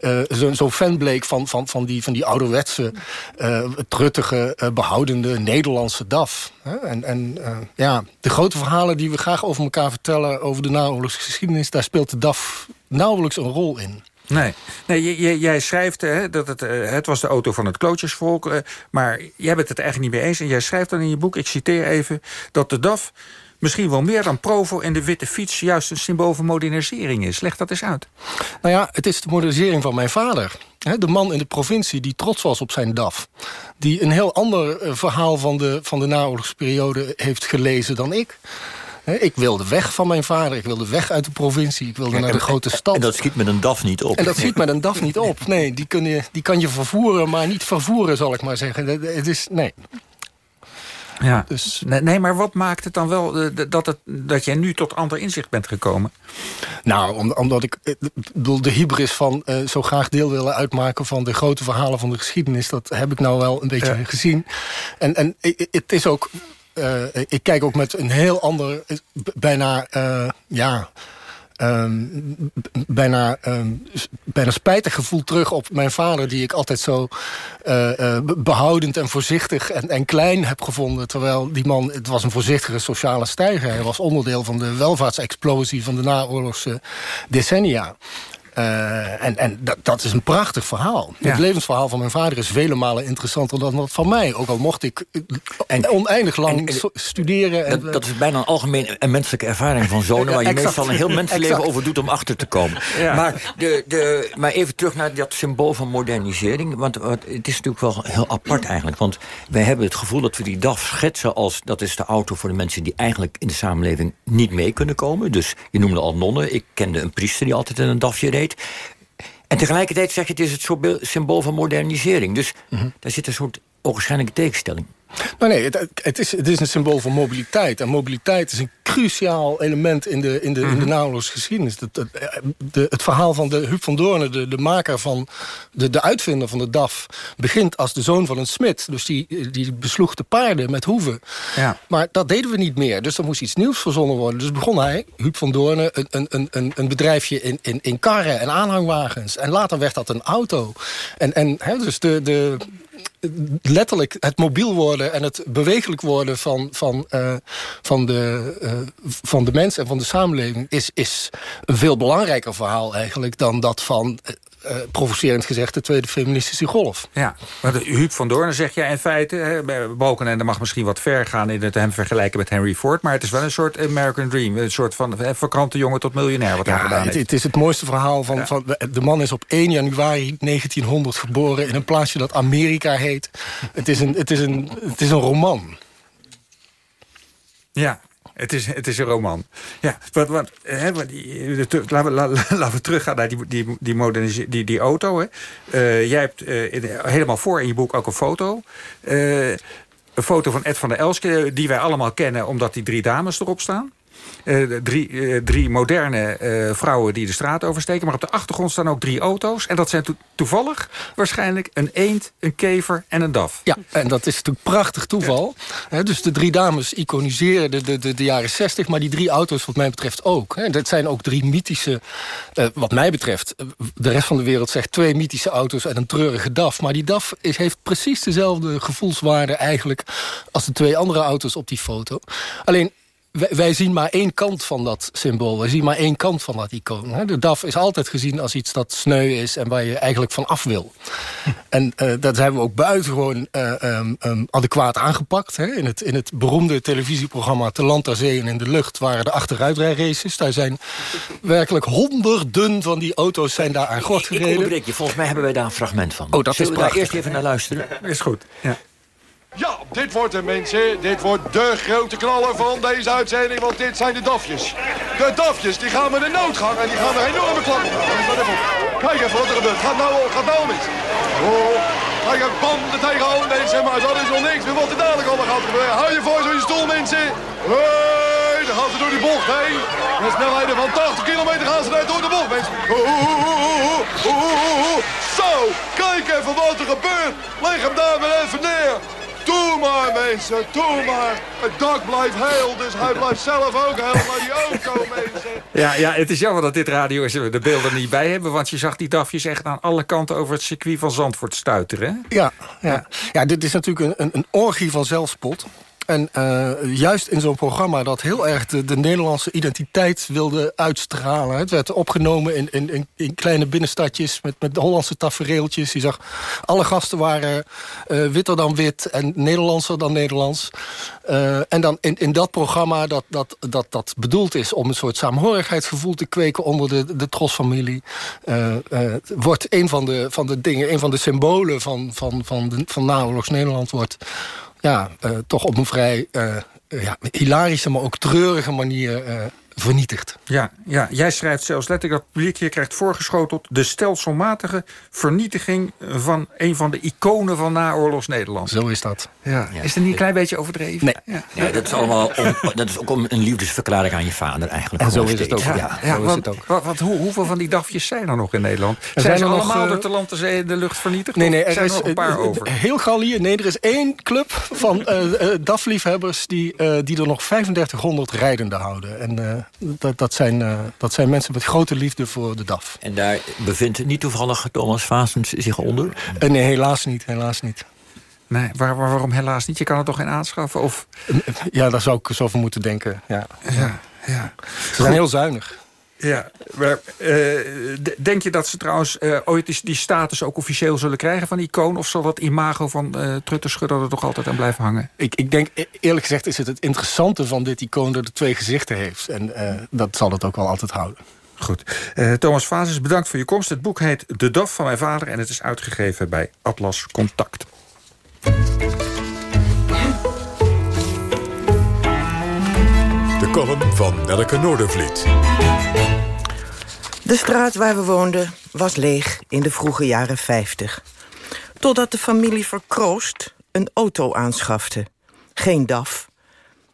S16: Uh, zo'n zo fan bleek van, van, van, die, van die ouderwetse, uh, truttige, behoudende Nederlandse DAF. En en ja, de grote verhalen die we graag over elkaar vertellen... over de naoorlogsgeschiedenis... daar speelt de DAF nauwelijks een rol in.
S7: Nee, nee jij, jij schrijft hè, dat het, uh, het was de auto van het klootjesvolk... Uh, maar jij bent het eigenlijk niet mee eens. En jij schrijft dan in je boek, ik citeer even... dat de DAF misschien wel meer dan Provo en de witte fiets... juist een symbool van modernisering is. Leg dat eens uit.
S16: Nou ja, het is de modernisering van mijn vader. De man in de provincie die trots was op zijn DAF. Die een heel ander eh, verhaal van de, van de naoorlogsperiode heeft gelezen dan ik. Ik wilde weg van mijn vader, ik wilde weg uit de provincie... ik wilde naar de grote stad.
S8: En dat schiet met een DAF niet op.
S16: En dat ziet met een DAF niet op. Nee, die, kun je, die kan je vervoeren, maar niet vervoeren, zal ik maar zeggen. Het- is, nee.
S7: Ja.
S16: Dus-
S7: Nee, maar wat maakt het dan wel eh, dat, het, dat jij nu tot ander inzicht bent gekomen?
S16: Nou, om- omdat ik eh, bedoel, de hybris van eh, zo graag deel willen uitmaken... van de grote verhalen van de geschiedenis... dat heb ik nou wel een beetje
S7: Ja.
S16: gezien. En, en het is ook... eh, ik kijk ook met een heel ander, eh, bijna, eh, ja... ehm, bijna, ehm, bijna spijtig gevoel terug op mijn vader... die ik altijd zo eh, eh, be- behoudend en voorzichtig en, en klein heb gevonden. Terwijl die man, het was een voorzichtige sociale stijger. Hij was onderdeel van de welvaartsexplosie van de naoorlogse decennia. Eh, en en dat, dat is een prachtig verhaal.
S7: Ja.
S16: Het levensverhaal van mijn vader is vele malen interessanter dan dat van mij. Ook al mocht ik eh, oneindig lang studeren. En,
S8: Dat, dat is bijna een algemeen en menselijke ervaring van zonen... Waar je
S16: exact.
S8: meestal een heel mensenleven over doet om achter te komen.
S7: Ja.
S8: Maar, de, de, maar even terug naar dat symbool van modernisering. Want het is natuurlijk wel heel apart eigenlijk. Want wij hebben het gevoel dat we die DAF schetsen als... dat is de auto voor de mensen die eigenlijk in de samenleving niet mee kunnen komen. Dus je noemde al nonnen. Ik kende een priester die altijd in een DAFje reed. En tegelijkertijd zeg je het is het symbool van modernisering. Dus
S16: Mhm.
S8: daar zit een soort ogenschijnlijke tegenstelling.
S16: Nou nee, het, het, is, het is een symbool van mobiliteit. En mobiliteit is een cruciaal element in de, in de, in de geschiedenis. Dat, dat, eh, de, het verhaal van de Huub van Doornen, de, de maker van... De, de uitvinder van de DAF, begint als de zoon van een smid. Dus die, die besloeg de paarden met hoeven.
S7: Ja.
S16: Maar dat deden we niet meer. Dus er moest iets nieuws verzonnen worden. Dus begon hij, Huub van Doornen, een, een, een- een, een bedrijfje in, in, in karren en aanhangwagens. En later werd dat een auto. En, en hè, dus de, de, letterlijk het mobiel worden en het bewegelijk worden van, van, eh, van, de, eh, van de mens en van de samenleving is, is een veel belangrijker verhaal eigenlijk dan dat van, eh, provocerend gezegd, de tweede feministische golf.
S7: Ja, maar de Huub van Doorn zeg jij in feite... Hè, Balkenende mag misschien wat ver gaan in het hem vergelijken met Henry Ford... maar het is wel een soort American Dream. Een soort van verkrante jongen tot miljonair wat hij gedaan
S16: het,
S7: heeft.
S16: het is het mooiste verhaal van, van... De man is op 1 januari 1900 geboren... in een plaatsje dat Amerika heet. Het is een, het is een, het is een roman.
S7: Ja, het is, het is een roman. Ja, wat, wat, hè, die, laten, we, la- laten we teruggaan naar die, die, die, modernise- die, die auto. Hè. Eh, jij hebt eh, helemaal voor in je boek ook een foto. Eh, een foto van Ed van der Elske, die wij allemaal kennen... omdat die drie dames erop staan. Eh, drie, eh, drie moderne eh, vrouwen die de straat oversteken. Maar op de achtergrond staan ook drie auto's. En dat zijn to- toevallig waarschijnlijk een eend, een kever en een daf.
S16: Ja, en dat is natuurlijk prachtig toeval. Dus de drie dames iconiseren de, de, de, de jaren 60, maar die drie auto's wat mij betreft ook. Dat zijn ook drie mythische, wat mij betreft... de rest van de wereld zegt twee mythische auto's en een treurige DAF. Maar die DAF is, heeft precies dezelfde gevoelswaarde eigenlijk... als de twee andere auto's op die foto. Alleen... Wij, wij zien maar één kant van dat symbool. Wij zien maar één kant van dat icoon. hè. De DAF is altijd gezien als iets dat sneu is... en waar je eigenlijk van af wil. En eh, dat hebben we ook buitengewoon eh, ehm, ehm, adequaat aangepakt. Hè. In, het, in het beroemde televisieprogramma Te land, ter zee en in de lucht... waren de achteruitrijraces. Daar zijn werkelijk honderden van die auto's zijn daar aan gort
S8: Ik
S16: gereden.
S8: onderbreek je, volgens mij hebben wij daar een fragment van.
S16: Oh, dat
S8: Zullen
S16: is
S8: we daar
S16: prachtig.
S8: eerst even naar luisteren?
S7: Is goed, ja.
S15: Ja, dit wordt hem mensen. Dit wordt de grote knaller van deze uitzending, want dit zijn de dafjes. De dafjes, die gaan met een noodgang en die gaan er enorme klappen. Kijk even wat er gebeurt. Gaat nou, gaat nou mis. Oh, een bam er tegenaan mensen, maar dat is nog niks meer wat dadelijk allemaal gaat gebeuren. Hou je voor zo'n stoel mensen. Hey, dan gaan ze door die bocht heen. Met snelheden van 80 kilometer gaan ze daar door de bocht mensen. Zo, kijk even wat er gebeurt. Leg hem daar maar even neer. Doe maar mensen, doe maar. Het dak blijft heel, dus hij blijft zelf ook heel. Maar die auto mensen.
S7: Ja, ja, het is jammer dat dit radio is en we de beelden er niet bij hebben... want je zag die dafjes echt aan alle kanten over het circuit van Zandvoort stuiteren. hè?
S16: Ja, ja. ja, dit is natuurlijk een, een, een orgie van zelfspot. En uh, juist in zo'n programma dat heel erg de, de, Nederlandse identiteit wilde uitstralen. Het werd opgenomen in, in, in kleine binnenstadjes met, met Hollandse tafereeltjes. Je zag, alle gasten waren uh, witter dan wit en Nederlandser dan Nederlands. Uh, en dan in, in dat programma dat, dat, dat, dat bedoeld is om een soort saamhorigheidsgevoel te kweken onder de, de Trosfamilie. wordt een van de, van de dingen, een van de symbolen van, van, van, van Nederland wordt ja, uh, toch op een vrij uh, ja, hilarische, maar ook treurige manier uh, vernietigd.
S7: Ja, ja, jij schrijft zelfs letterlijk dat het publiek hier krijgt voorgeschoteld... de stelselmatige vernietiging van een van de iconen van naoorlogs Nederland.
S16: Zo is dat.
S7: Ja. Is dat niet een klein beetje overdreven?
S16: Nee.
S8: Ja. ja dat, is allemaal om, dat is ook om een liefdesverklaring aan je vader eigenlijk.
S16: En zo is het ook. Ja,
S7: ja,
S16: zo
S7: want,
S16: is het ook.
S7: Wat, wat, hoe, hoeveel van die dafjes zijn er nog in Nederland?
S16: Er
S7: zijn,
S16: zijn
S7: ze
S16: er nog,
S7: allemaal
S16: uh,
S7: door te land, de zee en de lucht vernietigd?
S16: Nee, nee, er
S7: zijn
S16: is
S7: er nog een paar over.
S16: heel Gallië. Nee, er is één club van uh, uh, DAF-liefhebbers... Die, uh, die er nog 3500 rijdende houden. En uh, dat, dat, zijn, uh, dat zijn mensen met grote liefde voor de DAF.
S8: En daar bevindt niet toevallig Thomas Vaasens zich onder?
S16: Uh, nee, helaas niet. Helaas niet.
S7: Nee, waar, waar, waarom helaas niet? Je kan het toch geen aanschaffen? Of...
S16: Ja, daar zou ik zo over moeten denken. Ja,
S7: ja, ja.
S16: Ze zijn heel zuinig.
S7: Ja, maar, uh, denk je dat ze trouwens uh, ooit die, die status ook officieel zullen krijgen van icoon? Of zal dat imago van uh, Trutterschudder er toch altijd aan blijven hangen?
S16: Ik, ik denk, eerlijk gezegd is het het interessante van dit icoon dat het twee gezichten heeft. En dat zal het ook wel altijd houden.
S7: Goed. Thomas Fazes, bedankt voor je komst. Het boek heet De Daf van mijn vader en het is uitgegeven bij Atlas Contact.
S6: De column van Nelke Noordervliet.
S17: De straat waar we woonden was leeg in de vroege jaren 50. Totdat de familie Verkroost een auto aanschafte. Geen DAF.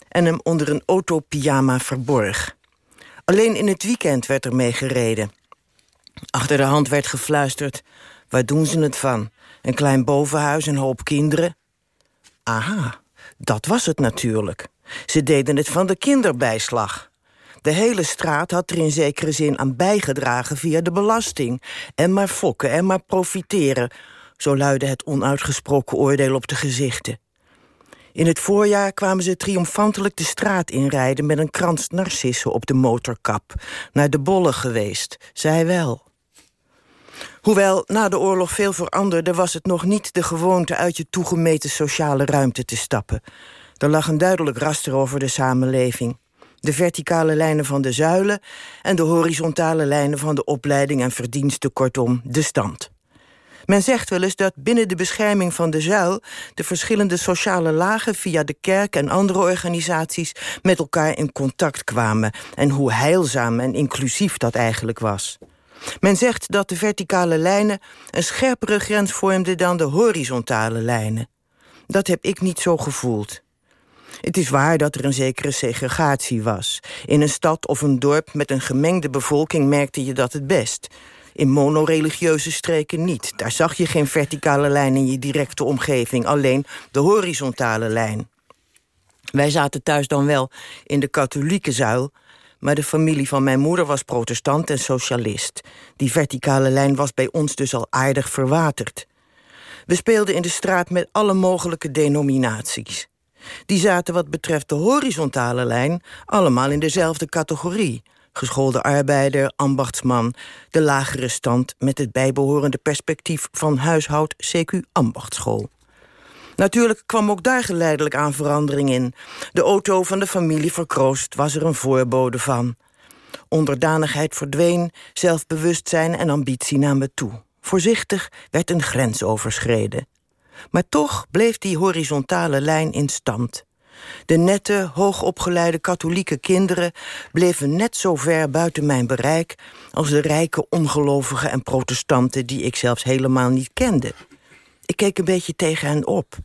S17: En hem onder een autopyjama verborg. Alleen in het weekend werd er mee gereden. Achter de hand werd gefluisterd... waar doen ze het van? Een klein bovenhuis, een hoop kinderen? Aha, dat was het natuurlijk. Ze deden het van de kinderbijslag. De hele straat had er in zekere zin aan bijgedragen via de belasting. En maar fokken en maar profiteren. Zo luidde het onuitgesproken oordeel op de gezichten. In het voorjaar kwamen ze triomfantelijk de straat inrijden... met een krans narcissen op de motorkap. Naar de bollen geweest, zij wel. Hoewel na de oorlog veel veranderde... was het nog niet de gewoonte uit je toegemeten sociale ruimte te stappen. Er lag een duidelijk raster over de samenleving. De verticale lijnen van de zuilen... en de horizontale lijnen van de opleiding en verdiensten, kortom, de stand. Men zegt wel eens dat binnen de bescherming van de zuil... de verschillende sociale lagen via de kerk en andere organisaties... met elkaar in contact kwamen. En hoe heilzaam en inclusief dat eigenlijk was. Men zegt dat de verticale lijnen een scherpere grens vormden... dan de horizontale lijnen. Dat heb ik niet zo gevoeld. Het is waar dat er een zekere segregatie was. In een stad of een dorp met een gemengde bevolking merkte je dat het best. In monoreligieuze streken niet. Daar zag je geen verticale lijn in je directe omgeving, alleen de horizontale lijn. Wij zaten thuis dan wel in de katholieke zuil, maar de familie van mijn moeder was protestant en socialist. Die verticale lijn was bij ons dus al aardig verwaterd. We speelden in de straat met alle mogelijke denominaties. Die zaten wat betreft de horizontale lijn allemaal in dezelfde categorie. Geschoolde arbeider, ambachtsman, de lagere stand... met het bijbehorende perspectief van huishoud CQ ambachtschool. Natuurlijk kwam ook daar geleidelijk aan verandering in. De auto van de familie Verkroost was er een voorbode van. Onderdanigheid verdween, zelfbewustzijn en ambitie namen toe. Voorzichtig werd een grens overschreden. Maar toch bleef die horizontale lijn in stand. De nette, hoogopgeleide katholieke kinderen bleven net zo ver buiten mijn bereik... als de rijke ongelovigen en protestanten die ik zelfs helemaal niet kende. Ik keek een beetje tegen hen op.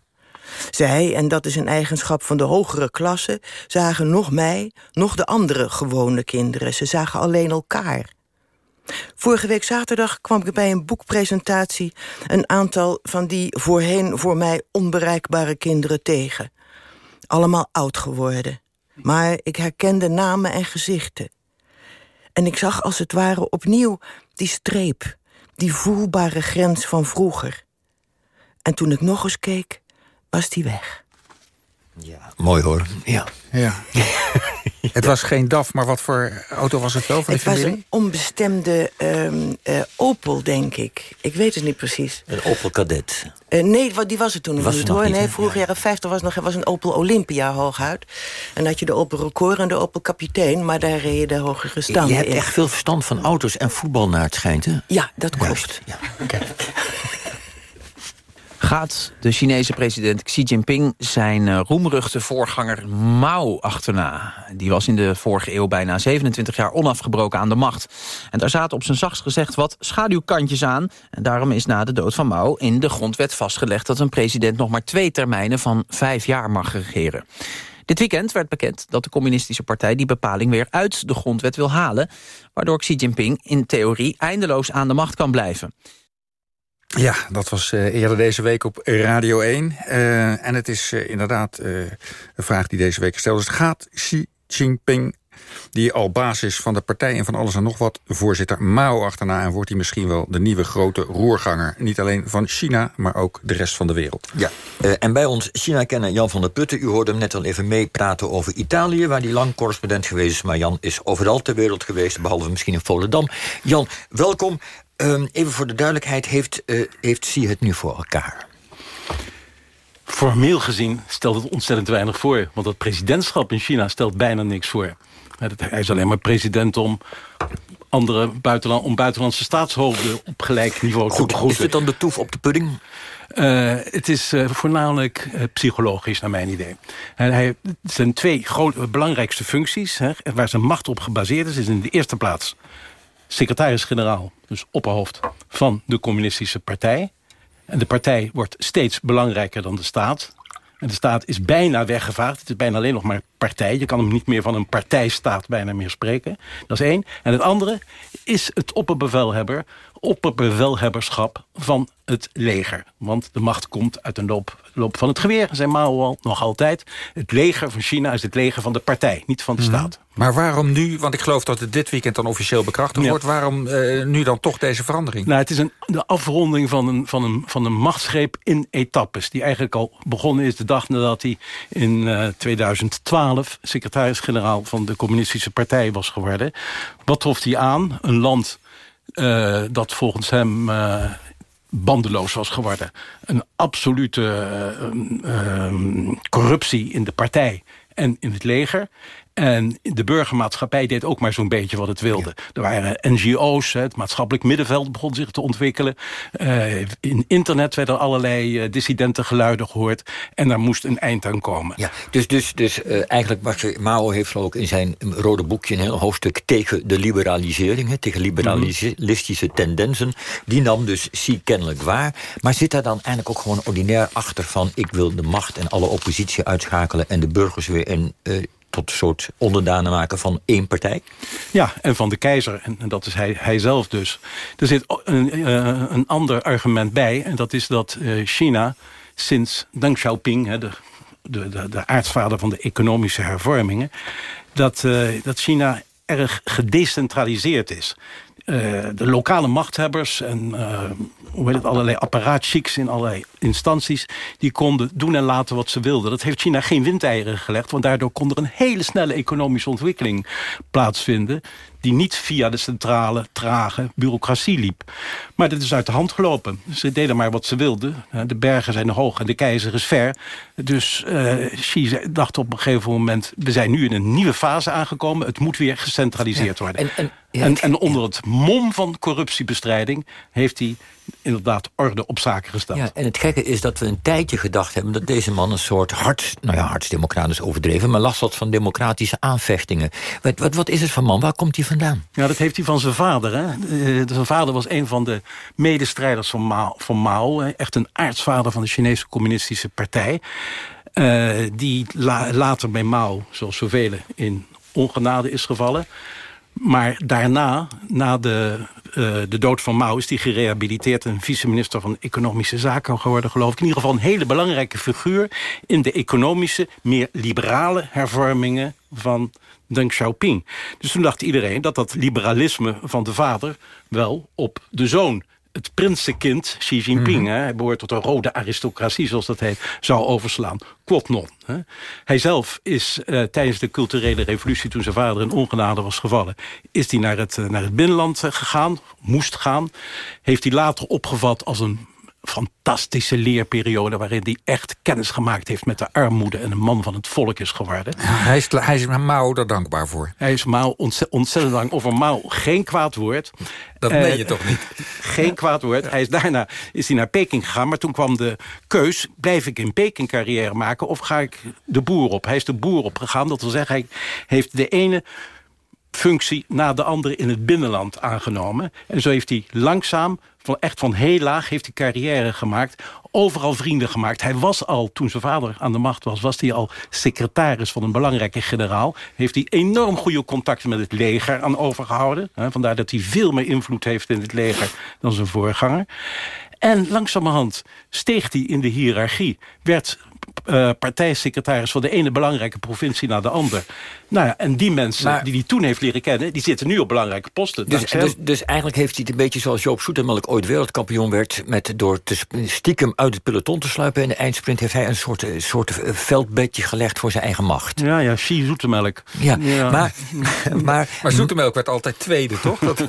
S17: Zij, en dat is een eigenschap van de hogere klasse... zagen nog mij, nog de andere gewone kinderen. Ze zagen alleen elkaar. Vorige week zaterdag kwam ik bij een boekpresentatie... een aantal van die voorheen voor mij onbereikbare kinderen tegen. Allemaal oud geworden. Maar ik herkende namen en gezichten. En ik zag als het ware opnieuw die streep... die voelbare grens van vroeger. En toen ik nog eens keek, was die weg.
S8: Mooi hoor, ja.
S7: ja. het was geen DAF, maar wat voor auto was het wel van
S17: Het
S7: die
S17: was een onbestemde ehm, eh, Opel, denk ik. Ik weet het niet precies.
S8: Een Opel Kadett.
S17: Eh, nee, die was het toen nog
S8: Was
S17: niet
S8: nog
S17: hoor.
S8: niet,
S17: nee, vroeger jaren 50 was nog er was een Opel Olympia hooguit. En dan had je de Opel Record en de Opel Kapitein, maar daar reed je de hogere standen
S8: Je hebt
S17: in.
S8: echt veel verstand van auto's en voetbal naar het schijnt, hè?
S17: Ja, dat klopt.
S18: Gaat de Chinese president Xi Jinping zijn eh, roemruchte voorganger Mao achterna? Die was in de vorige eeuw bijna 27 jaar onafgebroken aan de macht. En daar zaten op zijn zachtst gezegd wat schaduwkantjes aan. En daarom is na de dood van Mao in de grondwet vastgelegd... dat een president nog maar twee termijnen van vijf jaar mag regeren. Dit weekend werd bekend dat de communistische partij die bepaling weer uit de grondwet wil halen, waardoor Xi Jinping in theorie eindeloos aan de macht kan blijven.
S7: Ja, dat was eh, eerder deze week op Radio 1. Eh, en het is eh, inderdaad eh, een vraag die deze week gesteld is. Gaat Xi Jinping, die al baas is van de partij en van alles en nog wat... voorzitter Mao achterna en wordt hij misschien wel de nieuwe grote roerganger? Niet alleen van China, maar ook de rest van de wereld.
S8: Ja, en bij ons China-kenner Jan van der Putten. U hoorde hem net al even meepraten over Italië... waar hij lang correspondent geweest is. Maar Jan is overal ter wereld geweest, behalve misschien in Volendam. Jan, welkom. Ehm, even voor de duidelijkheid, heeft, eh, heeft Xi het nu voor elkaar?
S11: Formeel gezien stelt het ontzettend weinig voor. Want dat presidentschap in China stelt bijna niks voor. Hij is alleen maar president om, andere buitenland, om buitenlandse staatshoofden op gelijk niveau te begroeten.
S8: is dit dan de toef op de pudding?
S11: Eh, het is eh, voornamelijk psychologisch, naar mijn idee. En hij, het zijn twee belangrijkste functies... Hè, waar zijn macht op gebaseerd is. is in de eerste plaats secretaris-generaal, dus opperhoofd... van de communistische partij. En de partij wordt steeds belangrijker dan de staat. En de staat is bijna weggevaagd. Het is bijna alleen nog maar partij. Je kan hem niet meer van een partijstaat bijna meer spreken. Dat is één. En het andere is het opperbevelhebber, opperbevelhebberschap van het leger. Want de macht komt uit een loop, loop van het geweer, zei Mao al, nog altijd. Het leger van China is het leger van de partij, niet van de staat.
S7: Maar waarom nu, want ik geloof dat het dit weekend dan officieel bekrachtigd
S11: Ja.
S7: wordt... waarom eh, nu dan toch deze verandering?
S11: Nou, het is een, de afronding van een, van, een, van een machtsgreep in etappes... die eigenlijk al begonnen is de dag nadat hij in eh, 2012... secretaris-generaal van de communistische partij was geworden. Wat trof hij aan? Een land eh, dat volgens hem... eh, bandeloos was geworden. Een absolute eh, eh, corruptie in de partij en in het leger. En de burgermaatschappij deed ook maar zo'n beetje wat het wilde. Er waren NGO's, het maatschappelijk middenveld begon zich te ontwikkelen. Eh, in internet werden allerlei dissidente geluiden gehoord. En daar moest een eind aan komen.
S8: Ja, dus, dus, dus eh, eigenlijk was Mao heeft ook in zijn rode boekje een heel hoofdstuk tegen de liberalisering, tegen liberalistische tendensen. Die nam dus Xi kennelijk waar. Maar zit daar dan eigenlijk ook gewoon ordinair achter van ik wil de macht en alle oppositie uitschakelen en de burgers weer in, tot een soort onderdanen maken van één partij?
S11: Ja, en van de keizer. En, dat is hij, hij zelf dus. Er zit een, eh, een ander argument bij. En dat is dat eh, China sinds Deng Xiaoping... Hè, de, de, de, de aartsvader van de economische hervormingen... dat, eh, dat China erg gedecentraliseerd is. De lokale machthebbers en hoe heet het, allerlei apparaatchiks in allerlei instanties... die konden doen en laten wat ze wilden. Dat heeft China geen windeieren gelegd... want daardoor kon er een hele snelle economische ontwikkeling plaatsvinden... die niet via de centrale, trage bureaucratie liep. Maar dit is uit de hand gelopen. Ze deden maar wat ze wilden. De bergen zijn hoog en de keizer is ver. Dus eh Xi dacht op een gegeven moment... we zijn nu in een nieuwe fase aangekomen. Het moet weer gecentraliseerd worden.
S8: En, en, ja,
S11: En,
S8: het-
S11: en onder het mom van corruptiebestrijding... heeft hij inderdaad orde op zaken gesteld.
S8: Ja, en het gekke is dat we een tijdje gedacht hebben... dat deze man een soort hard, nou ja, hartsdemocratisch overdreven... maar last had van democratische aanvechtingen. Wat, wat, wat is het van man? Waar komt hij vandaan?
S11: Ja, dat heeft hij van zijn vader. Hè? Eh, Zijn vader was een van de medestrijders van Mao. Van Mao echt een aartsvader van de Chinese communistische partij. Eh, die la- later bij Mao, zoals zoveel, in ongenade is gevallen. Maar daarna, na de, eh, de dood van Mao... is hij gerehabiliteerd en vice-minister van Economische Zaken geworden, geloof ik. In ieder geval een hele belangrijke figuur... in de economische, meer liberale hervormingen van Deng Xiaoping. Dus toen dacht iedereen dat dat liberalisme van de vader... wel op de zoon het prinsenkind Xi Jinping...
S7: Mhm.
S11: hè, hij behoort tot een rode aristocratie, zoals dat heet... zou overslaan. Klopt non. Hè. Hij zelf is eh, tijdens de culturele revolutie... toen zijn vader in ongenade was gevallen... is hij naar het, eh, naar het binnenland eh, gegaan, moest gaan. Heeft hij later opgevat als een fantastische leerperiode... waarin hij echt kennis gemaakt heeft met de armoede... en een man van het volk is geworden.
S7: Hij is, hij is Mao er dankbaar voor.
S11: Hij is Mao ontzettend, lang over Mao geen kwaad woord.
S7: Dat
S11: Eh,
S7: meen je toch niet?
S11: Geen kwaad woord. Hij is daarna is hij naar Peking gegaan. Maar toen kwam de keus, blijf ik in Peking carrière maken... of ga ik de boer op? Hij is de boer opgegaan. Dat wil zeggen, hij heeft de ene functie na de andere in het binnenland aangenomen. En zo heeft hij langzaam, van, echt van heel laag, heeft hij carrière gemaakt. Overal vrienden gemaakt. Hij was al, toen zijn vader aan de macht was... was hij al secretaris van een belangrijke generaal. Heeft hij enorm goede contacten met het leger aan overgehouden. Hè, Vandaar dat hij veel meer invloed heeft in het leger dan zijn voorganger. En langzamerhand steeg hij in de hiërarchie. Werd eh, partijsecretaris van de ene belangrijke provincie naar de ander. Nou ja, en die mensen
S8: Maar-
S11: die hij toen heeft leren kennen... die zitten nu op belangrijke posten.
S8: Dus,
S11: dankzij
S8: dus, dus eigenlijk heeft hij het een beetje zoals Joop Zoetemelk ooit wereldkampioen werd... Met door te stiekem uit het peloton te sluipen in de eindsprint... heeft hij een soort, eh, soort eh, veldbedje gelegd voor zijn eigen macht.
S11: Ja, ja, Xi Zoetemelk.
S8: Ja, maar... maar
S7: Maar Zoetemelk werd altijd tweede, toch? Dat...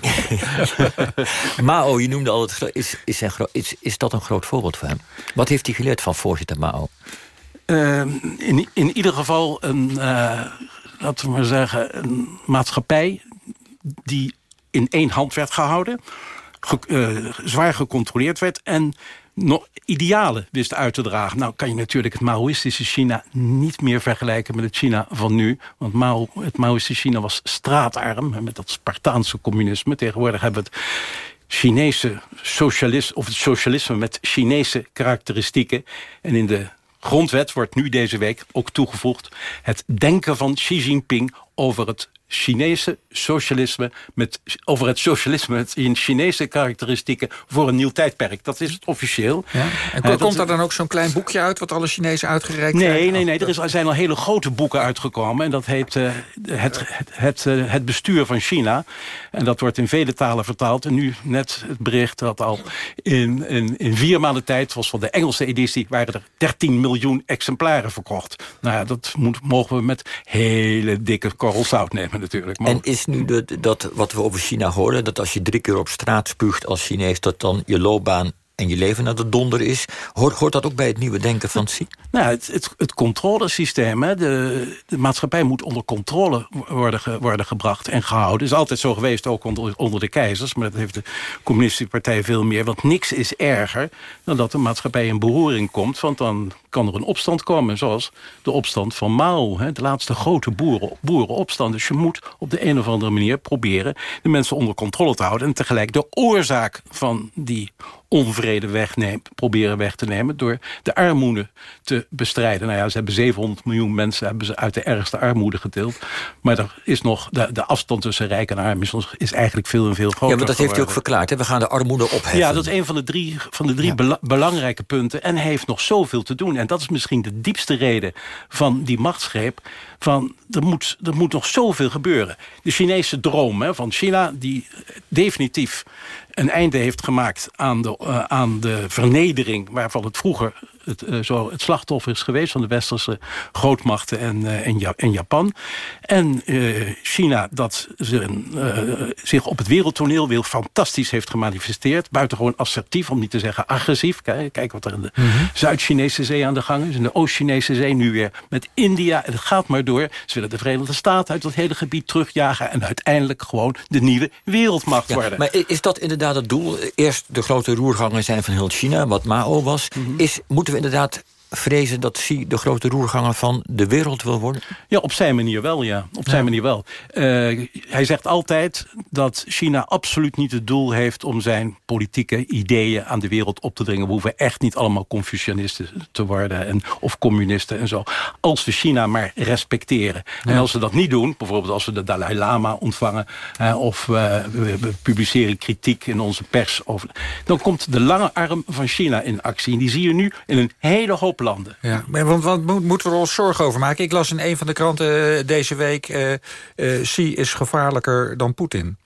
S8: Mao, je noemde al, het, is, is, zijn is, is dat een groot voorbeeld voor hem? Wat heeft hij geleerd van voorzitter Mao?
S11: Eh, in, in ieder geval een, eh, laten we maar zeggen, een maatschappij die in één hand werd gehouden, ge- eh, zwaar gecontroleerd werd en nog idealen wist uit te dragen. Nou kan je natuurlijk het Maoïstische China niet meer vergelijken met het China van nu. Want Mao, het Maoïstische China was straatarm met dat Spartaanse communisme. Tegenwoordig hebben we het Chinese socialisme, of het socialisme met Chinese karakteristieken. En in de grondwet wordt nu deze week ook toegevoegd... het denken van Xi Jinping over het Chinese socialisme... Met, over het socialisme met in Chinese karakteristieken... voor een nieuw tijdperk. Dat is het officieel.
S7: Ja? En
S11: Eh,
S7: komt
S11: dat-
S7: daar dan ook zo'n klein boekje uit... wat alle Chinezen uitgereikt
S11: Nee,
S7: krijgen?
S11: nee, nee. Er, is, er zijn al hele grote boeken uitgekomen. En dat heet eh, het, het, het, eh, het bestuur van China. En dat wordt in vele talen vertaald. En nu net het bericht dat al in, in, in vier maanden tijd... was van de Engelse editie... waren er 13 miljoen exemplaren verkocht. Nou ja, dat moet, mogen we met hele dikke nemen natuurlijk. Maar
S8: En is nu de, dat wat we over China horen... dat als je drie keer op straat spuugt als Chinees... dat dan je loopbaan en je leven naar de donder is... hoort, hoort dat ook bij het nieuwe denken van Xi?
S11: Nou, het, het, het controlesysteem, hè, de, de maatschappij moet onder controle worden, worden gebracht en gehouden. is altijd zo geweest, ook onder, onder de keizers. Maar dat heeft de communistische partij veel meer. Want niks is erger dan dat de maatschappij in beroering komt. Want dan kan er een opstand komen, zoals de opstand van Mao. Hè, de laatste grote boeren, boerenopstand. Dus je moet op de een of andere manier proberen de mensen onder controle te houden. En tegelijk de oorzaak van die onvrede wegnemen, proberen weg te nemen... door de armoede te bestrijden. Nou ja, ze hebben 700 miljoen mensen hebben ze uit de ergste armoede getild. Maar er is nog, de, de afstand tussen rijk en arm is, is eigenlijk veel en veel groter
S8: Ja, maar dat heeft hij ook verklaard. Hè? We gaan de armoede opheffen.
S11: Ja, dat is een van de drie, van de drie bela- belangrijke punten. En hij heeft nog zoveel te doen. En dat is misschien de diepste reden van die machtsgreep. Van, er, moet, er moet nog zoveel gebeuren. De Chinese droom hè, van China... die definitief een einde heeft gemaakt aan de, eh, aan de vernedering... waarvan het vroeger het, eh, zo het slachtoffer is geweest... van de westerse grootmachten en, eh, en, Ja- en Japan. En eh, China dat zijn, eh, zich op het wereldtoneel weer fantastisch heeft gemanifesteerd. Buitengewoon assertief, om niet te zeggen agressief. Kijk, kijk wat er in de Zuid-Chinese zee aan de gang is. In de Oost-Chinese zee nu weer met India. En het gaat maar door. Ze willen de Verenigde Staten uit dat hele gebied terugjagen... en uiteindelijk gewoon de nieuwe wereldmacht
S8: Ja,
S11: worden.
S8: maar is dat inderdaad het doel? Eerst de grote roerganger zijn van heel China, wat Mao was.
S11: Mhm.
S8: is, moeten we inderdaad vrezen dat Xi de grote roerganger van de wereld wil worden?
S11: Ja, op zijn manier wel, ja. Op zijn manier wel. Eh, hij zegt altijd dat China absoluut niet het doel heeft... om zijn politieke ideeën aan de wereld op te dringen. We hoeven echt niet allemaal Confucianisten te worden... En, of communisten en zo. Als we China maar respecteren. En als we dat niet doen, bijvoorbeeld als we de Dalai Lama ontvangen... of eh, we, we publiceren kritiek in onze pers... Over, dan komt de lange arm van China in actie. En die zie je nu in een hele hoop landen.
S7: Ja, maar want, moet- moeten we er ons zorgen over maken? Ik las in een van de kranten eh, deze week... eh Xi is gevaarlijker dan Poetin.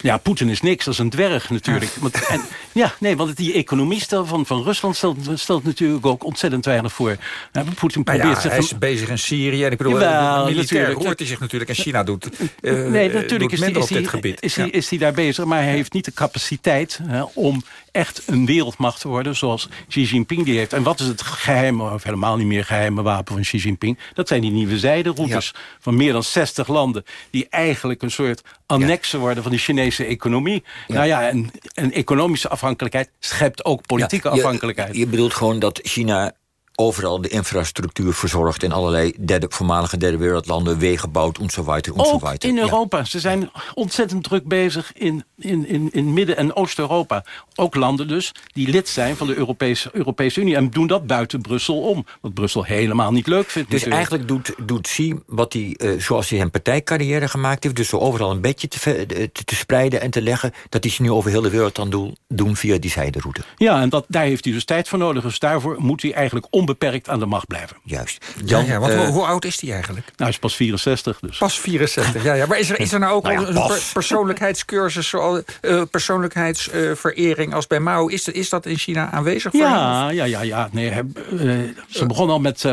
S11: Ja, Poetin is niks, dat is een dwerg natuurlijk. Want, en, ja, nee, want die economie stel van, van Rusland stelt, stelt natuurlijk ook ontzettend weinig voor. Nou, Poetin
S7: Maar
S11: probeert
S7: ja,
S11: zich...
S7: hij is bezig in Syrië. En ik bedoel,
S11: Jawel,
S7: militair roert hij zich natuurlijk. En China doet,
S11: nee, natuurlijk
S7: doet
S11: is hij, is,
S7: op dit
S11: is,
S7: Ja.
S11: daar bezig. Maar hij heeft niet de capaciteit hè, om echt een wereldmacht te worden... zoals Xi Jinping die heeft. En wat is het geheime, of helemaal niet meer geheime wapen van Xi Jinping? Dat zijn die nieuwe zijderoutes van meer dan 60 landen... die eigenlijk een soort annexe worden van de Chinese economie. Nou ja, en, en economische afhankelijkheid schept ook politieke
S8: je-
S11: afhankelijkheid.
S8: Je bedoelt gewoon dat China overal de infrastructuur verzorgt... in allerlei derde, voormalige derde wereldlanden, wegen bouwt en zo weiter. en zo
S11: Ook in
S8: Ja.
S11: Europa. Ze zijn ontzettend druk bezig in, in, in, in Midden- en Oost-Europa. Ook landen dus die lid zijn van de Europese, Europese Unie. En doen dat buiten Brussel om. Wat Brussel helemaal niet leuk vindt
S8: Dus
S11: natuurlijk.
S8: eigenlijk doet, doet Xi wat hij, eh, zoals hij een partijcarrière gemaakt heeft... dus zo overal een bedje te, te, te spreiden en te leggen... dat hij ze nu over heel de wereld kan doen, doen via die zijderoute.
S11: Ja, en dat, daar heeft hij dus tijd voor nodig. Dus daarvoor moet hij eigenlijk onbeperkt aan de macht blijven.
S8: Juist.
S7: Ja, ja, want
S11: eh,
S7: hoe, hoe oud is hij eigenlijk?
S11: Nou, hij is pas 64 dus.
S7: Pas 64, ja. ja. Maar is er, is er nou ook
S11: Nou ja,
S7: een per- persoonlijkheidscursus... zoals eh, persoonlijkheidsverering als bij Mao? Is, dat- is dat in China aanwezig voor hem?
S11: Ja, ja, ja, ja. Nee, hij, eh, ze begon al met eh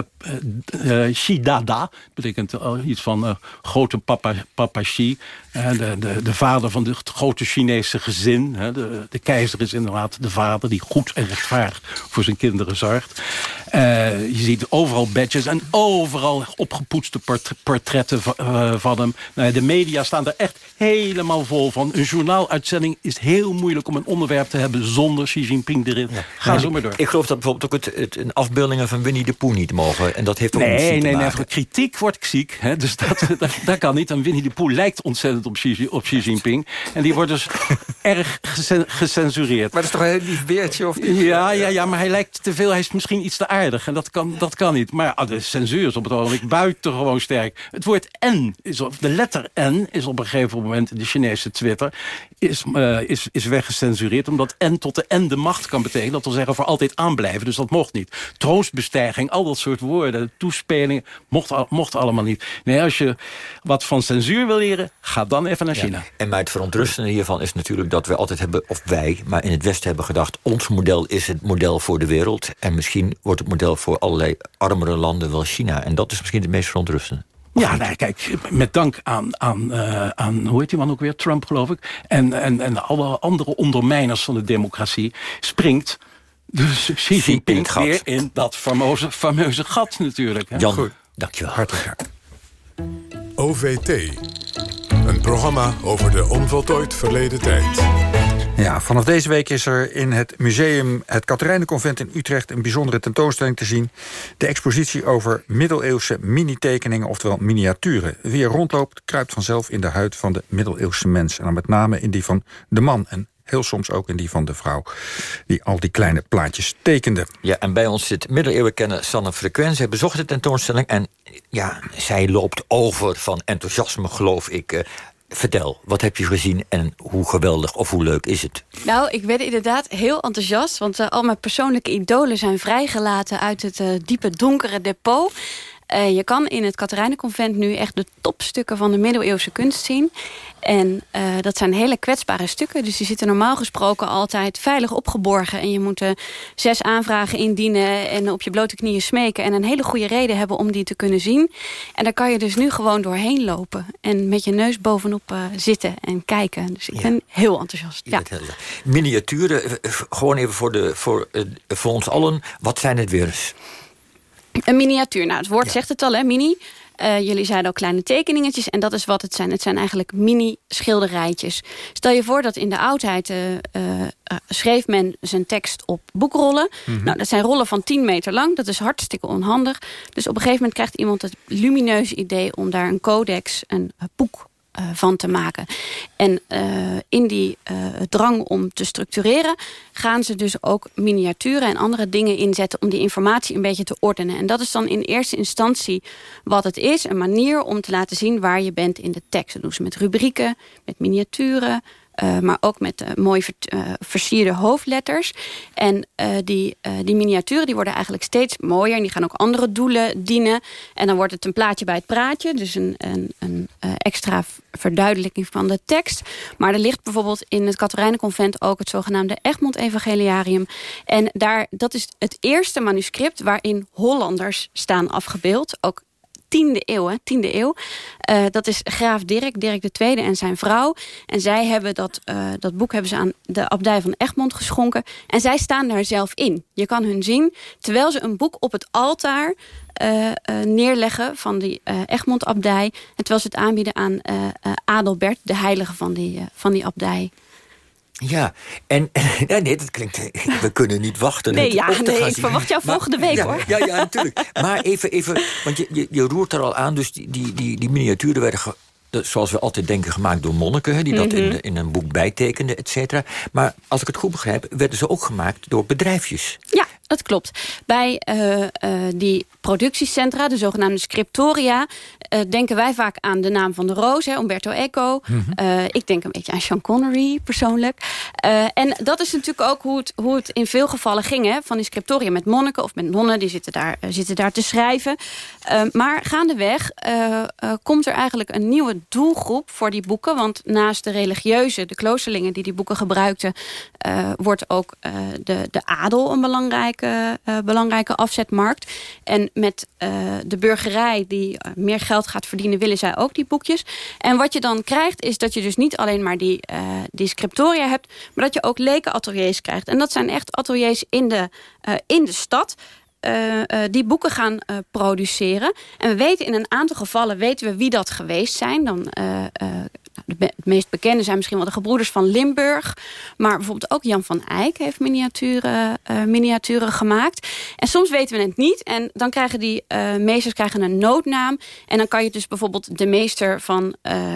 S11: eh, eh, Shidada. Dat betekent iets van eh, grote papa, papa Xi. De, de, de vader van het grote Chinese gezin. Hè. De, de keizer is inderdaad de vader die goed en rechtvaardig voor zijn kinderen zorgt. Eh, je ziet overal badges en overal opgepoetste port- portretten eh, van hem. Nou, de media staan er echt helemaal vol van. Een journaaluitzending is heel moeilijk om een onderwerp te hebben zonder Xi Jinping erin. Ga zo maar door.
S8: Ik geloof dat bijvoorbeeld ook het, het, een afbeeldingen van Winnie de Pooh niet mogen. En dat heeft ook
S11: Nee, nee, nee, voor kritiek word ik ziek. Hè, dus dat, dat, dat kan niet. En Winnie de Pooh lijkt ontzettend op Xi, op Xi Jinping. En die wordt dus erg gecen- gecensureerd.
S7: Maar dat is toch een heel lief beertje? Of
S11: Ja, ja, ja, maar hij lijkt te veel. Hij is misschien iets te aardig. En dat kan, dat kan niet. Maar de censuur is op het ogenblik buitengewoon sterk. Het woord N, is op, de letter N, is op een gegeven moment in de Chinese Twitter... is, eh, is, is weggecensureerd. Omdat N tot de N de macht kan betekenen. Dat wil zeggen voor altijd aanblijven. Dus dat mocht niet. Troostbestijging, al dat soort woorden, toespelingen... mocht, mocht allemaal niet. Nee, als je wat van censuur wil leren, ga dan even naar China.
S8: En maar het verontrustende hiervan is natuurlijk dat we altijd hebben, of wij, maar in het Westen hebben gedacht, ons model is het model voor de wereld. En misschien wordt het model voor allerlei armere landen wel China. En dat is misschien het meest verontrustende.
S11: Ja, nou, kijk, met dank aan, aan, eh, aan, hoe heet die man ook weer, Trump geloof ik... en, en, en alle andere ondermijners van de democratie... springt dus Xi Jinping
S8: gat.
S11: weer in dat fameuze, fameuze gat natuurlijk. Hè.
S8: Jan,
S11: Goed.
S8: dankjewel.
S7: Hartelijk dank.
S6: OVT. Een programma over de onvoltooid verleden tijd.
S7: Ja, vanaf deze week is er in het museum het Katerijnenconvent in Utrecht... een bijzondere tentoonstelling te zien. De expositie over middeleeuwse mini-tekeningen, oftewel miniaturen. Wie er rondloopt, kruipt vanzelf in de huid van de middeleeuwse mens. En dan met name in die van de man en heel soms ook in die van de vrouw... die al die kleine plaatjes tekende.
S8: Ja, en bij ons zit middeleeuwenkenner Sanne Frequent. Zij bezocht de tentoonstelling en ja, zij loopt over van enthousiasme, geloof ik. Eh, vertel, wat heb je gezien en hoe geweldig of hoe leuk is het?
S19: Nou, ik ben inderdaad heel enthousiast. Want eh, al mijn persoonlijke idolen zijn vrijgelaten uit het eh, diepe donkere depot. Eh, je kan in het Katerijnenconvent nu echt de topstukken van de middeleeuwse kunst zien. En eh, dat zijn hele kwetsbare stukken. Dus die zitten normaal gesproken altijd veilig opgeborgen. En je moet zes aanvragen indienen en op je blote knieën smeken. En een hele goede reden hebben om die te kunnen zien. En daar kan je dus nu gewoon doorheen lopen. En met je neus bovenop eh, zitten en kijken. Dus ik ben heel enthousiast. Ja.
S8: Miniaturen, eh, eh, gewoon even voor, de, voor, voor ons allen. Wat zijn het weer eens?
S19: Een miniatuur. Nou, het woord zegt het al, hè, mini. Eh, jullie zeiden al kleine tekeningetjes. En dat is wat het zijn. Het zijn eigenlijk mini-schilderijtjes. Stel je voor dat in de oudheid eh, eh, schreef men zijn tekst op boekrollen.
S20: Mhm.
S19: Nou, dat zijn rollen van 10 meter lang. Dat is hartstikke onhandig. Dus op een gegeven moment krijgt iemand het lumineuze idee... om daar een codex, een boek eh, van te maken. En eh, in die eh, drang om te structureren... gaan ze dus ook miniaturen en andere dingen inzetten... om die informatie een beetje te ordenen. En dat is dan in eerste instantie wat het is. Een manier om te laten zien waar je bent in de tekst. Dat doen ze met rubrieken, met miniaturen... Uh, maar ook met uh, mooi uh, versierde hoofdletters. En die, die miniaturen die worden eigenlijk steeds mooier. En die gaan ook andere doelen dienen. En dan wordt het een plaatje bij het praatje. Dus een, een, een extra verduidelijking van de tekst. Maar er ligt bijvoorbeeld in het Katerijnenconvent ook het zogenaamde Egmond Evangeliarium. En daar, dat is het eerste manuscript waarin Hollanders staan afgebeeld. Ook tiende eeuw, hè, tiende eeuw. Uh, dat is graaf Dirk, Dirk II en zijn vrouw. En zij hebben dat, uh, dat boek hebben ze aan de abdij van Egmond geschonken. En zij staan daar zelf in. Je kan hun zien terwijl ze een boek op het altaar uh, neerleggen van die Egmond-abdij. En terwijl ze het aanbieden aan Adelbert, de heilige van die, van die abdij.
S8: Ja, en nee, nee, dat klinkt. We kunnen niet wachten.
S19: Nee, ja, nee, ik verwacht jou volgende week
S8: ja,
S19: hoor.
S8: Ja, ja, natuurlijk. Maar even, even want je, je, je roert er al aan, dus die, die, die, die miniaturen werden ge, zoals we altijd denken, gemaakt door monniken... die dat mm -hmm. in, in, een boek bijtekenden, et cetera. Maar als ik het goed begrijp, werden ze ook gemaakt door bedrijfjes.
S19: Ja, dat klopt. Bij uh, uh, die productiecentra, de zogenaamde scriptoria... Uh, denken wij vaak aan de naam van de Roos, hè, Umberto Eco. Mm -hmm. ik denk een beetje aan Sean Connery, persoonlijk. en dat is natuurlijk ook hoe het, hoe het in veel gevallen ging... Hè, van die scriptoria met monniken of met nonnen... die zitten daar, zitten daar te schrijven. maar gaandeweg komt er eigenlijk een nieuwe doelgroep voor die boeken. Want naast de religieuze, de kloosterlingen die die boeken gebruikten... wordt ook de, de adel een belangrijk belangrijke, belangrijke afzetmarkt. En met uh, de burgerij die uh, meer geld gaat verdienen... willen zij ook die boekjes. En wat je dan krijgt is dat je dus niet alleen maar die, die scriptoria hebt... maar dat je ook lekenateliers krijgt. En dat zijn echt ateliers in de, in de stad... Die boeken gaan produceren. En we weten in een aantal gevallen weten we wie dat geweest zijn. Dan de meest bekende zijn misschien wel de gebroeders van Limburg. Maar bijvoorbeeld ook Jan van Eyck heeft miniaturen, uh, miniaturen gemaakt. En soms weten we het niet. En dan krijgen die uh, meesters krijgen een noodnaam. En dan kan je dus bijvoorbeeld de meester van uh,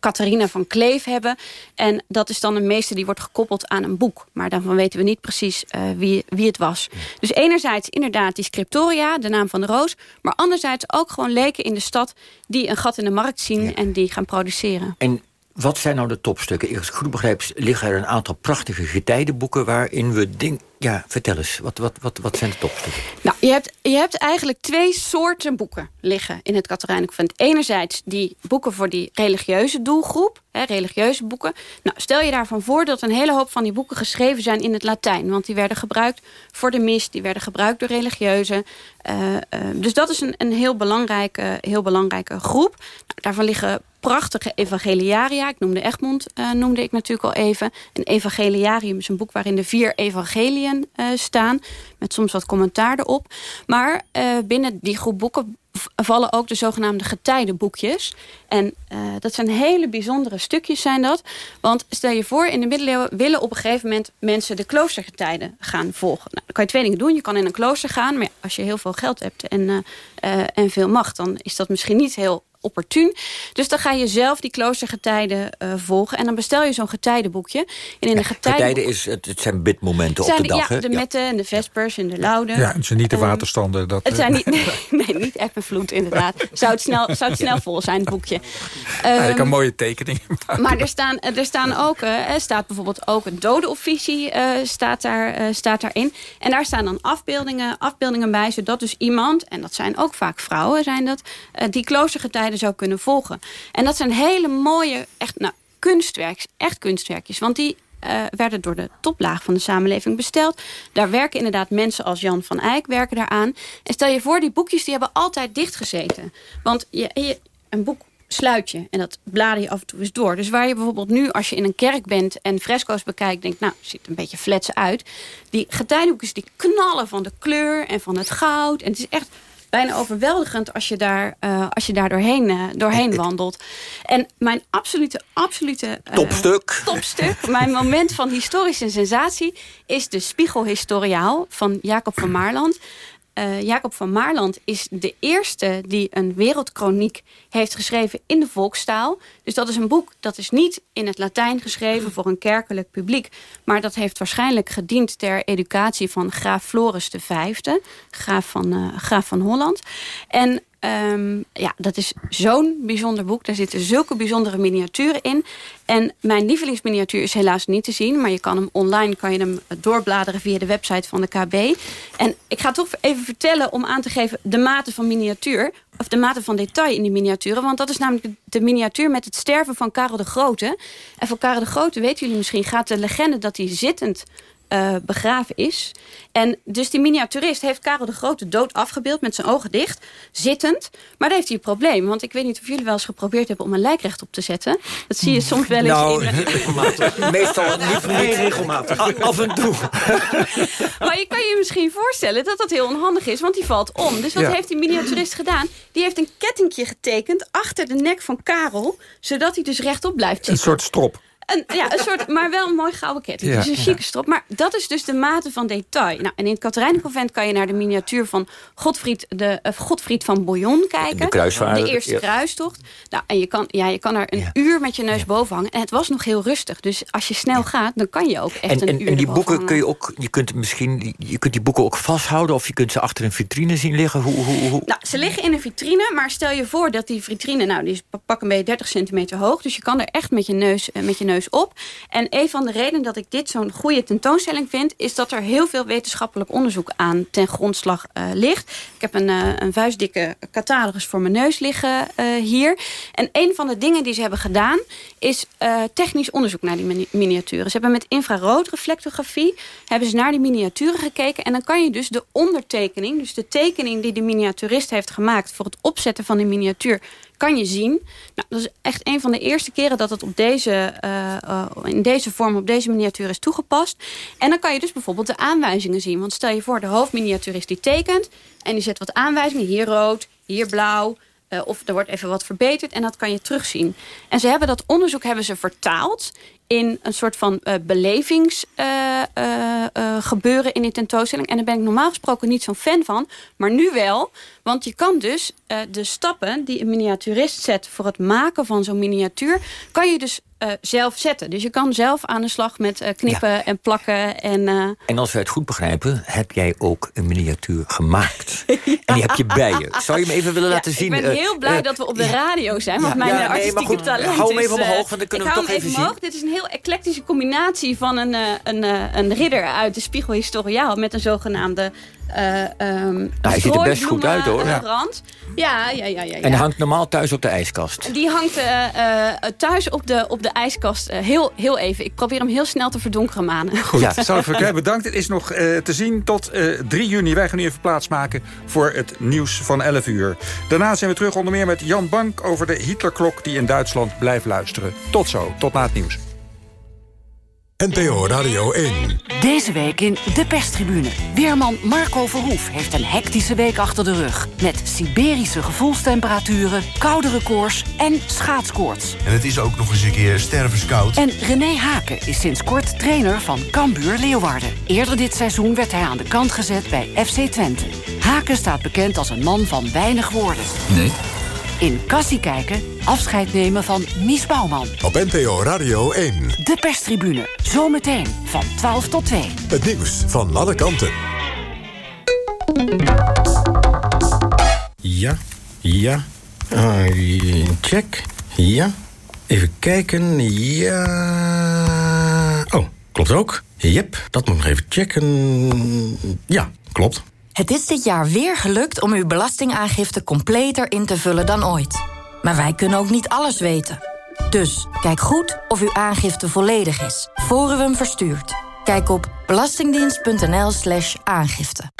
S19: Catharina van Kleef hebben. En dat is dan een meester die wordt gekoppeld aan een boek. Maar daarvan weten we niet precies wie, wie het was. Dus enerzijds inderdaad die scriptoria, de naam van de roos. Maar anderzijds ook gewoon leken in de stad die een gat in de markt zien ja. en die gaan produceren.
S8: En wat zijn nou de topstukken? Als ik goed begrijp, liggen er een aantal prachtige getijdenboeken... waarin we dingen... Ja, vertel eens, wat, wat, wat, wat zijn de topstukken?
S19: Nou, je hebt, je hebt eigenlijk twee soorten boeken liggen in het Katerijnenconvent. Enerzijds die boeken voor die religieuze doelgroep, hè, religieuze boeken. Nou, stel je daarvan voor dat een hele hoop van die boeken geschreven zijn in het Latijn. Want die werden gebruikt voor de mis, die werden gebruikt door religieuzen. Uh, uh, dus dat is een, een heel, belangrijke, heel belangrijke groep. Nou, daarvan liggen prachtige evangeliaria. Ik noemde Egmond, uh, noemde ik natuurlijk al even. Een evangeliarium is een boek waarin de vier evangeliën uh, staan. Met soms wat commentaar erop. Maar uh, binnen die groep boeken vallen ook de zogenaamde getijdenboekjes. En dat zijn hele bijzondere stukjes zijn dat. Want stel je voor, in de middeleeuwen willen op een gegeven moment mensen de kloostergetijden gaan volgen. Nou, dan kan je twee dingen doen. Je kan in een klooster gaan, maar als je heel veel geld hebt en, en veel macht, dan is dat misschien niet heel opportun. Dus dan ga je zelf die kloostergetijden uh, volgen. En dan bestel je zo'n getijdenboekje. En in de
S8: getijden is, het, het zijn bidmomenten
S19: zijn,
S8: op de dag.
S19: Ja, de metten en de vespers en de lauden.
S7: Ja, het zijn niet de waterstanden. Um, dat,
S19: het zijn niet, nee, nee, niet en vloed inderdaad. Zou het snel, zou het snel vol zijn, het boekje. Um,
S7: ja, je kan mooie tekeningen maken.
S19: Maar er staan, er staan ook, uh, er staat bijvoorbeeld ook een dodenofficie uh, staat, daar, uh, staat daarin. En daar staan dan afbeeldingen, afbeeldingen bij, zodat dus iemand, en dat zijn ook vaak vrouwen, zijn dat, die kloostergetijden zou kunnen volgen. En dat zijn hele mooie, echt nou, kunstwerk, echt kunstwerkjes. Want die uh, werden door de toplaag van de samenleving besteld. Daar werken inderdaad mensen als Jan van Eyck werken daaraan. En stel je voor, die boekjes die hebben altijd dichtgezeten. Want je, je, een boek sluit je en dat blader je af en toe eens door. Dus waar je bijvoorbeeld nu, als je in een kerk bent en fresco's bekijkt, denkt, nou, ziet een beetje flats uit. Die getijdenboekjes die knallen van de kleur en van het goud. En het is echt bijna overweldigend als je daar, uh, als je daar doorheen, uh, doorheen wandelt. En mijn absolute, absolute...
S8: Uh, topstuk.
S19: Topstuk, mijn moment van historische sensatie... is de Spiegelhistoriaal van Jacob van Maarland. Uh, Jacob van Maarland is de eerste die een wereldkroniek heeft geschreven in de volkstaal. Dus dat is een boek dat is niet in het Latijn geschreven voor een kerkelijk publiek. Maar dat heeft waarschijnlijk gediend ter educatie van graaf Floris V, graaf van, uh, graaf van Holland. En Ehm, ja, dat is zo'n bijzonder boek. Daar zitten zulke bijzondere miniaturen in. En mijn lievelingsminiatuur is helaas niet te zien. Maar je kan hem online kan je hem doorbladeren via de website van de KB. En ik ga toch even vertellen om aan te geven de mate van miniatuur. Of de mate van detail in die miniaturen. Want dat is namelijk de miniatuur met het sterven van Karel de Grote. En van Karel de Grote weten jullie misschien gaat de legende dat hij zittend uh, begraven is. En dus die miniaturist heeft Karel de Grote dood afgebeeld... met zijn ogen dicht, zittend. Maar daar heeft hij een probleem. Want ik weet niet of jullie wel eens geprobeerd hebben... om een lijk recht op te zetten. Dat zie je soms wel eens
S8: nou,
S19: in...
S8: regelmatig. Meestal niet, regelmatig. Af en toe.
S19: maar je kan je misschien voorstellen dat dat heel onhandig is. Want die valt om. Dus wat
S8: Ja.
S19: heeft die miniaturist gedaan? Die heeft een kettingje getekend achter de nek van Karel... zodat hij dus rechtop blijft
S7: Een
S19: zitten.
S7: soort strop.
S19: Een, ja, een soort, maar wel een mooi gouden ketting.
S7: Ja.
S19: Dus een chique strop. Maar dat is dus de mate van detail. Nou, en in het Katerijnenconvent kan je naar de miniatuur van Godfried, de, eh, Godfried van Bouillon kijken.
S8: De kruisvaarder,
S19: De eerste
S8: ja.
S19: kruistocht. Nou, en je kan, ja, je kan er een uur met je neus boven hangen. En het was nog heel rustig. Dus als je snel gaat, dan kan je ook echt
S8: En,
S19: een
S8: en,
S19: uur
S8: en die boeken
S19: hangen.
S8: kun je ook, je kunt misschien, die- je kunt die boeken ook vasthouden of je kunt ze achter een vitrine zien liggen. Hoe, hoe, hoe?
S19: Nou, ze liggen in een vitrine, maar stel je voor dat die vitrine... nou, die is pak een beetje 30 centimeter hoog... dus je kan er echt met je neus, eh, met je neus op. En een van de redenen dat ik dit zo'n goede tentoonstelling vind... is dat er heel veel wetenschappelijk onderzoek aan ten grondslag eh, ligt. Ik heb een, eh, een vuistdikke catalogus voor mijn neus liggen eh, hier. En een van de dingen die ze hebben gedaan... is technisch onderzoek naar die mini- miniaturen. Ze hebben met infraroodreflectografie hebben ze naar die miniaturen gekeken... en dan kan je dus de ondertekening, dus de tekening die de miniaturist heeft gemaakt... voor het opzetten van de miniatuur, kan je zien. Nou, dat is echt een van de eerste keren dat het op deze, eh, eh, in deze vorm, op deze miniatuur is toegepast. En dan kan je dus bijvoorbeeld de aanwijzingen zien. Want stel je voor, de hoofdminiaturist die tekent... en die zet wat aanwijzingen, hier rood, hier blauw... eh, of er wordt even wat verbeterd en dat kan je terugzien. En ze hebben dat onderzoek hebben ze vertaald in een soort van eh belevingsgebeuren in die tentoonstelling. En daar ben ik normaal gesproken niet zo'n fan van. Maar nu wel, want je kan dus eh, de stappen die een miniaturist zet... voor het maken van zo'n miniatuur, kan je dus eh, zelf zetten. Dus je kan zelf aan de slag met eh, knippen en plakken. En, eh,
S8: En als wij het goed begrijpen, heb jij ook een miniatuur gemaakt. En die heb je bij je. Zou je hem even willen laten zien?
S19: Ik ben heel blij dat we op de radio zijn. Want mijn
S8: nee, maar
S19: artistieke
S8: goed,
S19: talent
S8: hou hem even omhoog, want dan kunnen we hem toch
S19: even
S8: even
S19: omhoog. Dit is een heel eclectische combinatie van een, een, een ridder uit de Spiegel Historiaal... met een zogenaamde eh ehm
S8: Nou, hij ziet er best goed uit, hoor. Ja.
S19: rand. Ja, ja, ja, ja. ja.
S8: En hij hangt normaal thuis op de ijskast.
S19: Die hangt eh, eh, thuis op de, op de ijskast eh, heel, heel even. Ik probeer hem heel snel te verdonkeren, manen.
S7: Goed, ja. Sarah bedankt. Het is nog eh, te zien tot eh 3 juni. Wij gaan nu even plaatsmaken voor het nieuws van 11 uur. Daarna zijn we terug onder meer met Jan Bank... over de Hitlerklok die in Duitsland blijft luisteren. Tot zo, tot na het nieuws.
S6: NPO Radio 1.
S20: Deze week in De Perstribune. Weerman Marco Verhoef heeft een hectische week achter de rug. Met Siberische gevoelstemperaturen, koude records en schaatskoorts.
S21: En het is ook nog eens een keer stervenskoud.
S20: En René Haken is sinds kort trainer van Cambuur Leeuwarden. Eerder dit seizoen werd hij aan de kant gezet bij FC Twente. Haken staat bekend als een man van weinig woorden.
S21: Nee.
S20: In Kassie kijken, afscheid nemen van Mies Bouwman.
S6: Op NPO Radio 1.
S20: De Perstribune, zometeen van 12 tot 2.
S6: Het nieuws van alle kanten.
S22: Ja, ja. Ah, check. Ja. Even kijken. Ja. Oh, klopt ook. Yep, dat moet ik nog even checken. Ja, klopt.
S23: Het is dit jaar weer gelukt om uw belastingaangifte completer in te vullen dan ooit. Maar wij kunnen ook niet alles weten. Dus kijk goed of uw aangifte volledig is, voor u hem verstuurt. Kijk op belastingdienst.nl/slash aangifte.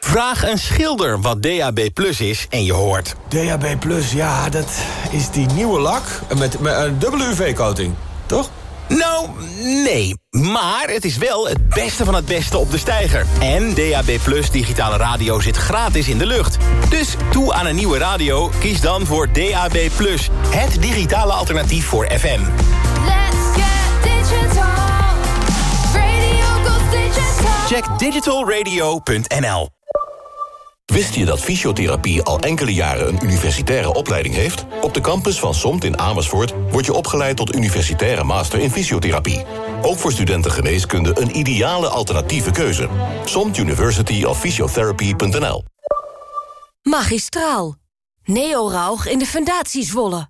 S24: Vraag een schilder wat DAB Plus is en je hoort.
S25: DAB Plus, ja, dat is die nieuwe lak met, met een dubbele UV-coating, toch?
S24: Nou, nee. Maar het is wel het beste van het beste op de steiger. En DAB Plus digitale radio zit gratis in de lucht. Dus toe aan een nieuwe radio, kies dan voor DAB Plus. Het digitale alternatief voor FM. Check digitalradio.nl
S4: Wist je dat fysiotherapie al enkele jaren een universitaire opleiding heeft? Op de campus van SOMT in Amersfoort word je opgeleid tot universitaire master in fysiotherapie. Ook voor studenten geneeskunde een ideale alternatieve keuze. SOMT University of Physiotherapy.nl
S23: Magistraal. Neo Rauch in de Fundatie Zwolle.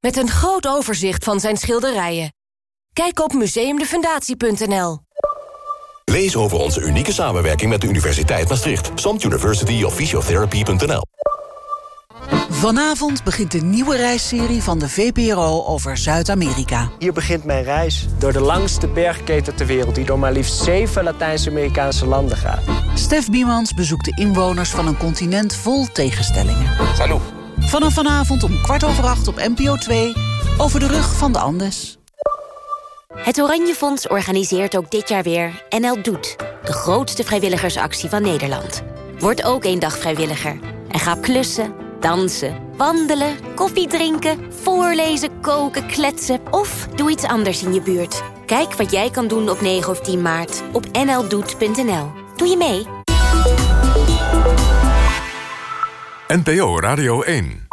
S23: Met een groot overzicht van zijn schilderijen. Kijk op museumdefundatie.nl.
S4: Lees over onze unieke samenwerking met de Universiteit Maastricht. SOMT University of Physiotherapy.nl
S5: Vanavond begint de nieuwe reisserie van de VPRO over Zuid-Amerika.
S6: Hier begint mijn reis door de langste bergketen ter wereld... die door maar liefst zeven Latijns-Amerikaanse landen gaat.
S5: Stef Biemans bezoekt de inwoners van een continent vol tegenstellingen.
S6: Salut.
S5: Vanaf vanavond om kwart over acht op NPO 2... over de rug van de Andes.
S26: Het Oranje Fonds organiseert ook dit jaar weer NL Doet. De grootste vrijwilligersactie van Nederland. Word ook één dag vrijwilliger. En ga klussen, dansen, wandelen, koffie drinken... voorlezen, koken, kletsen of doe iets anders in je buurt. Kijk wat jij kan doen op 9 of 10 maart op nldoet.nl. Doe je mee?
S27: NPO Radio 1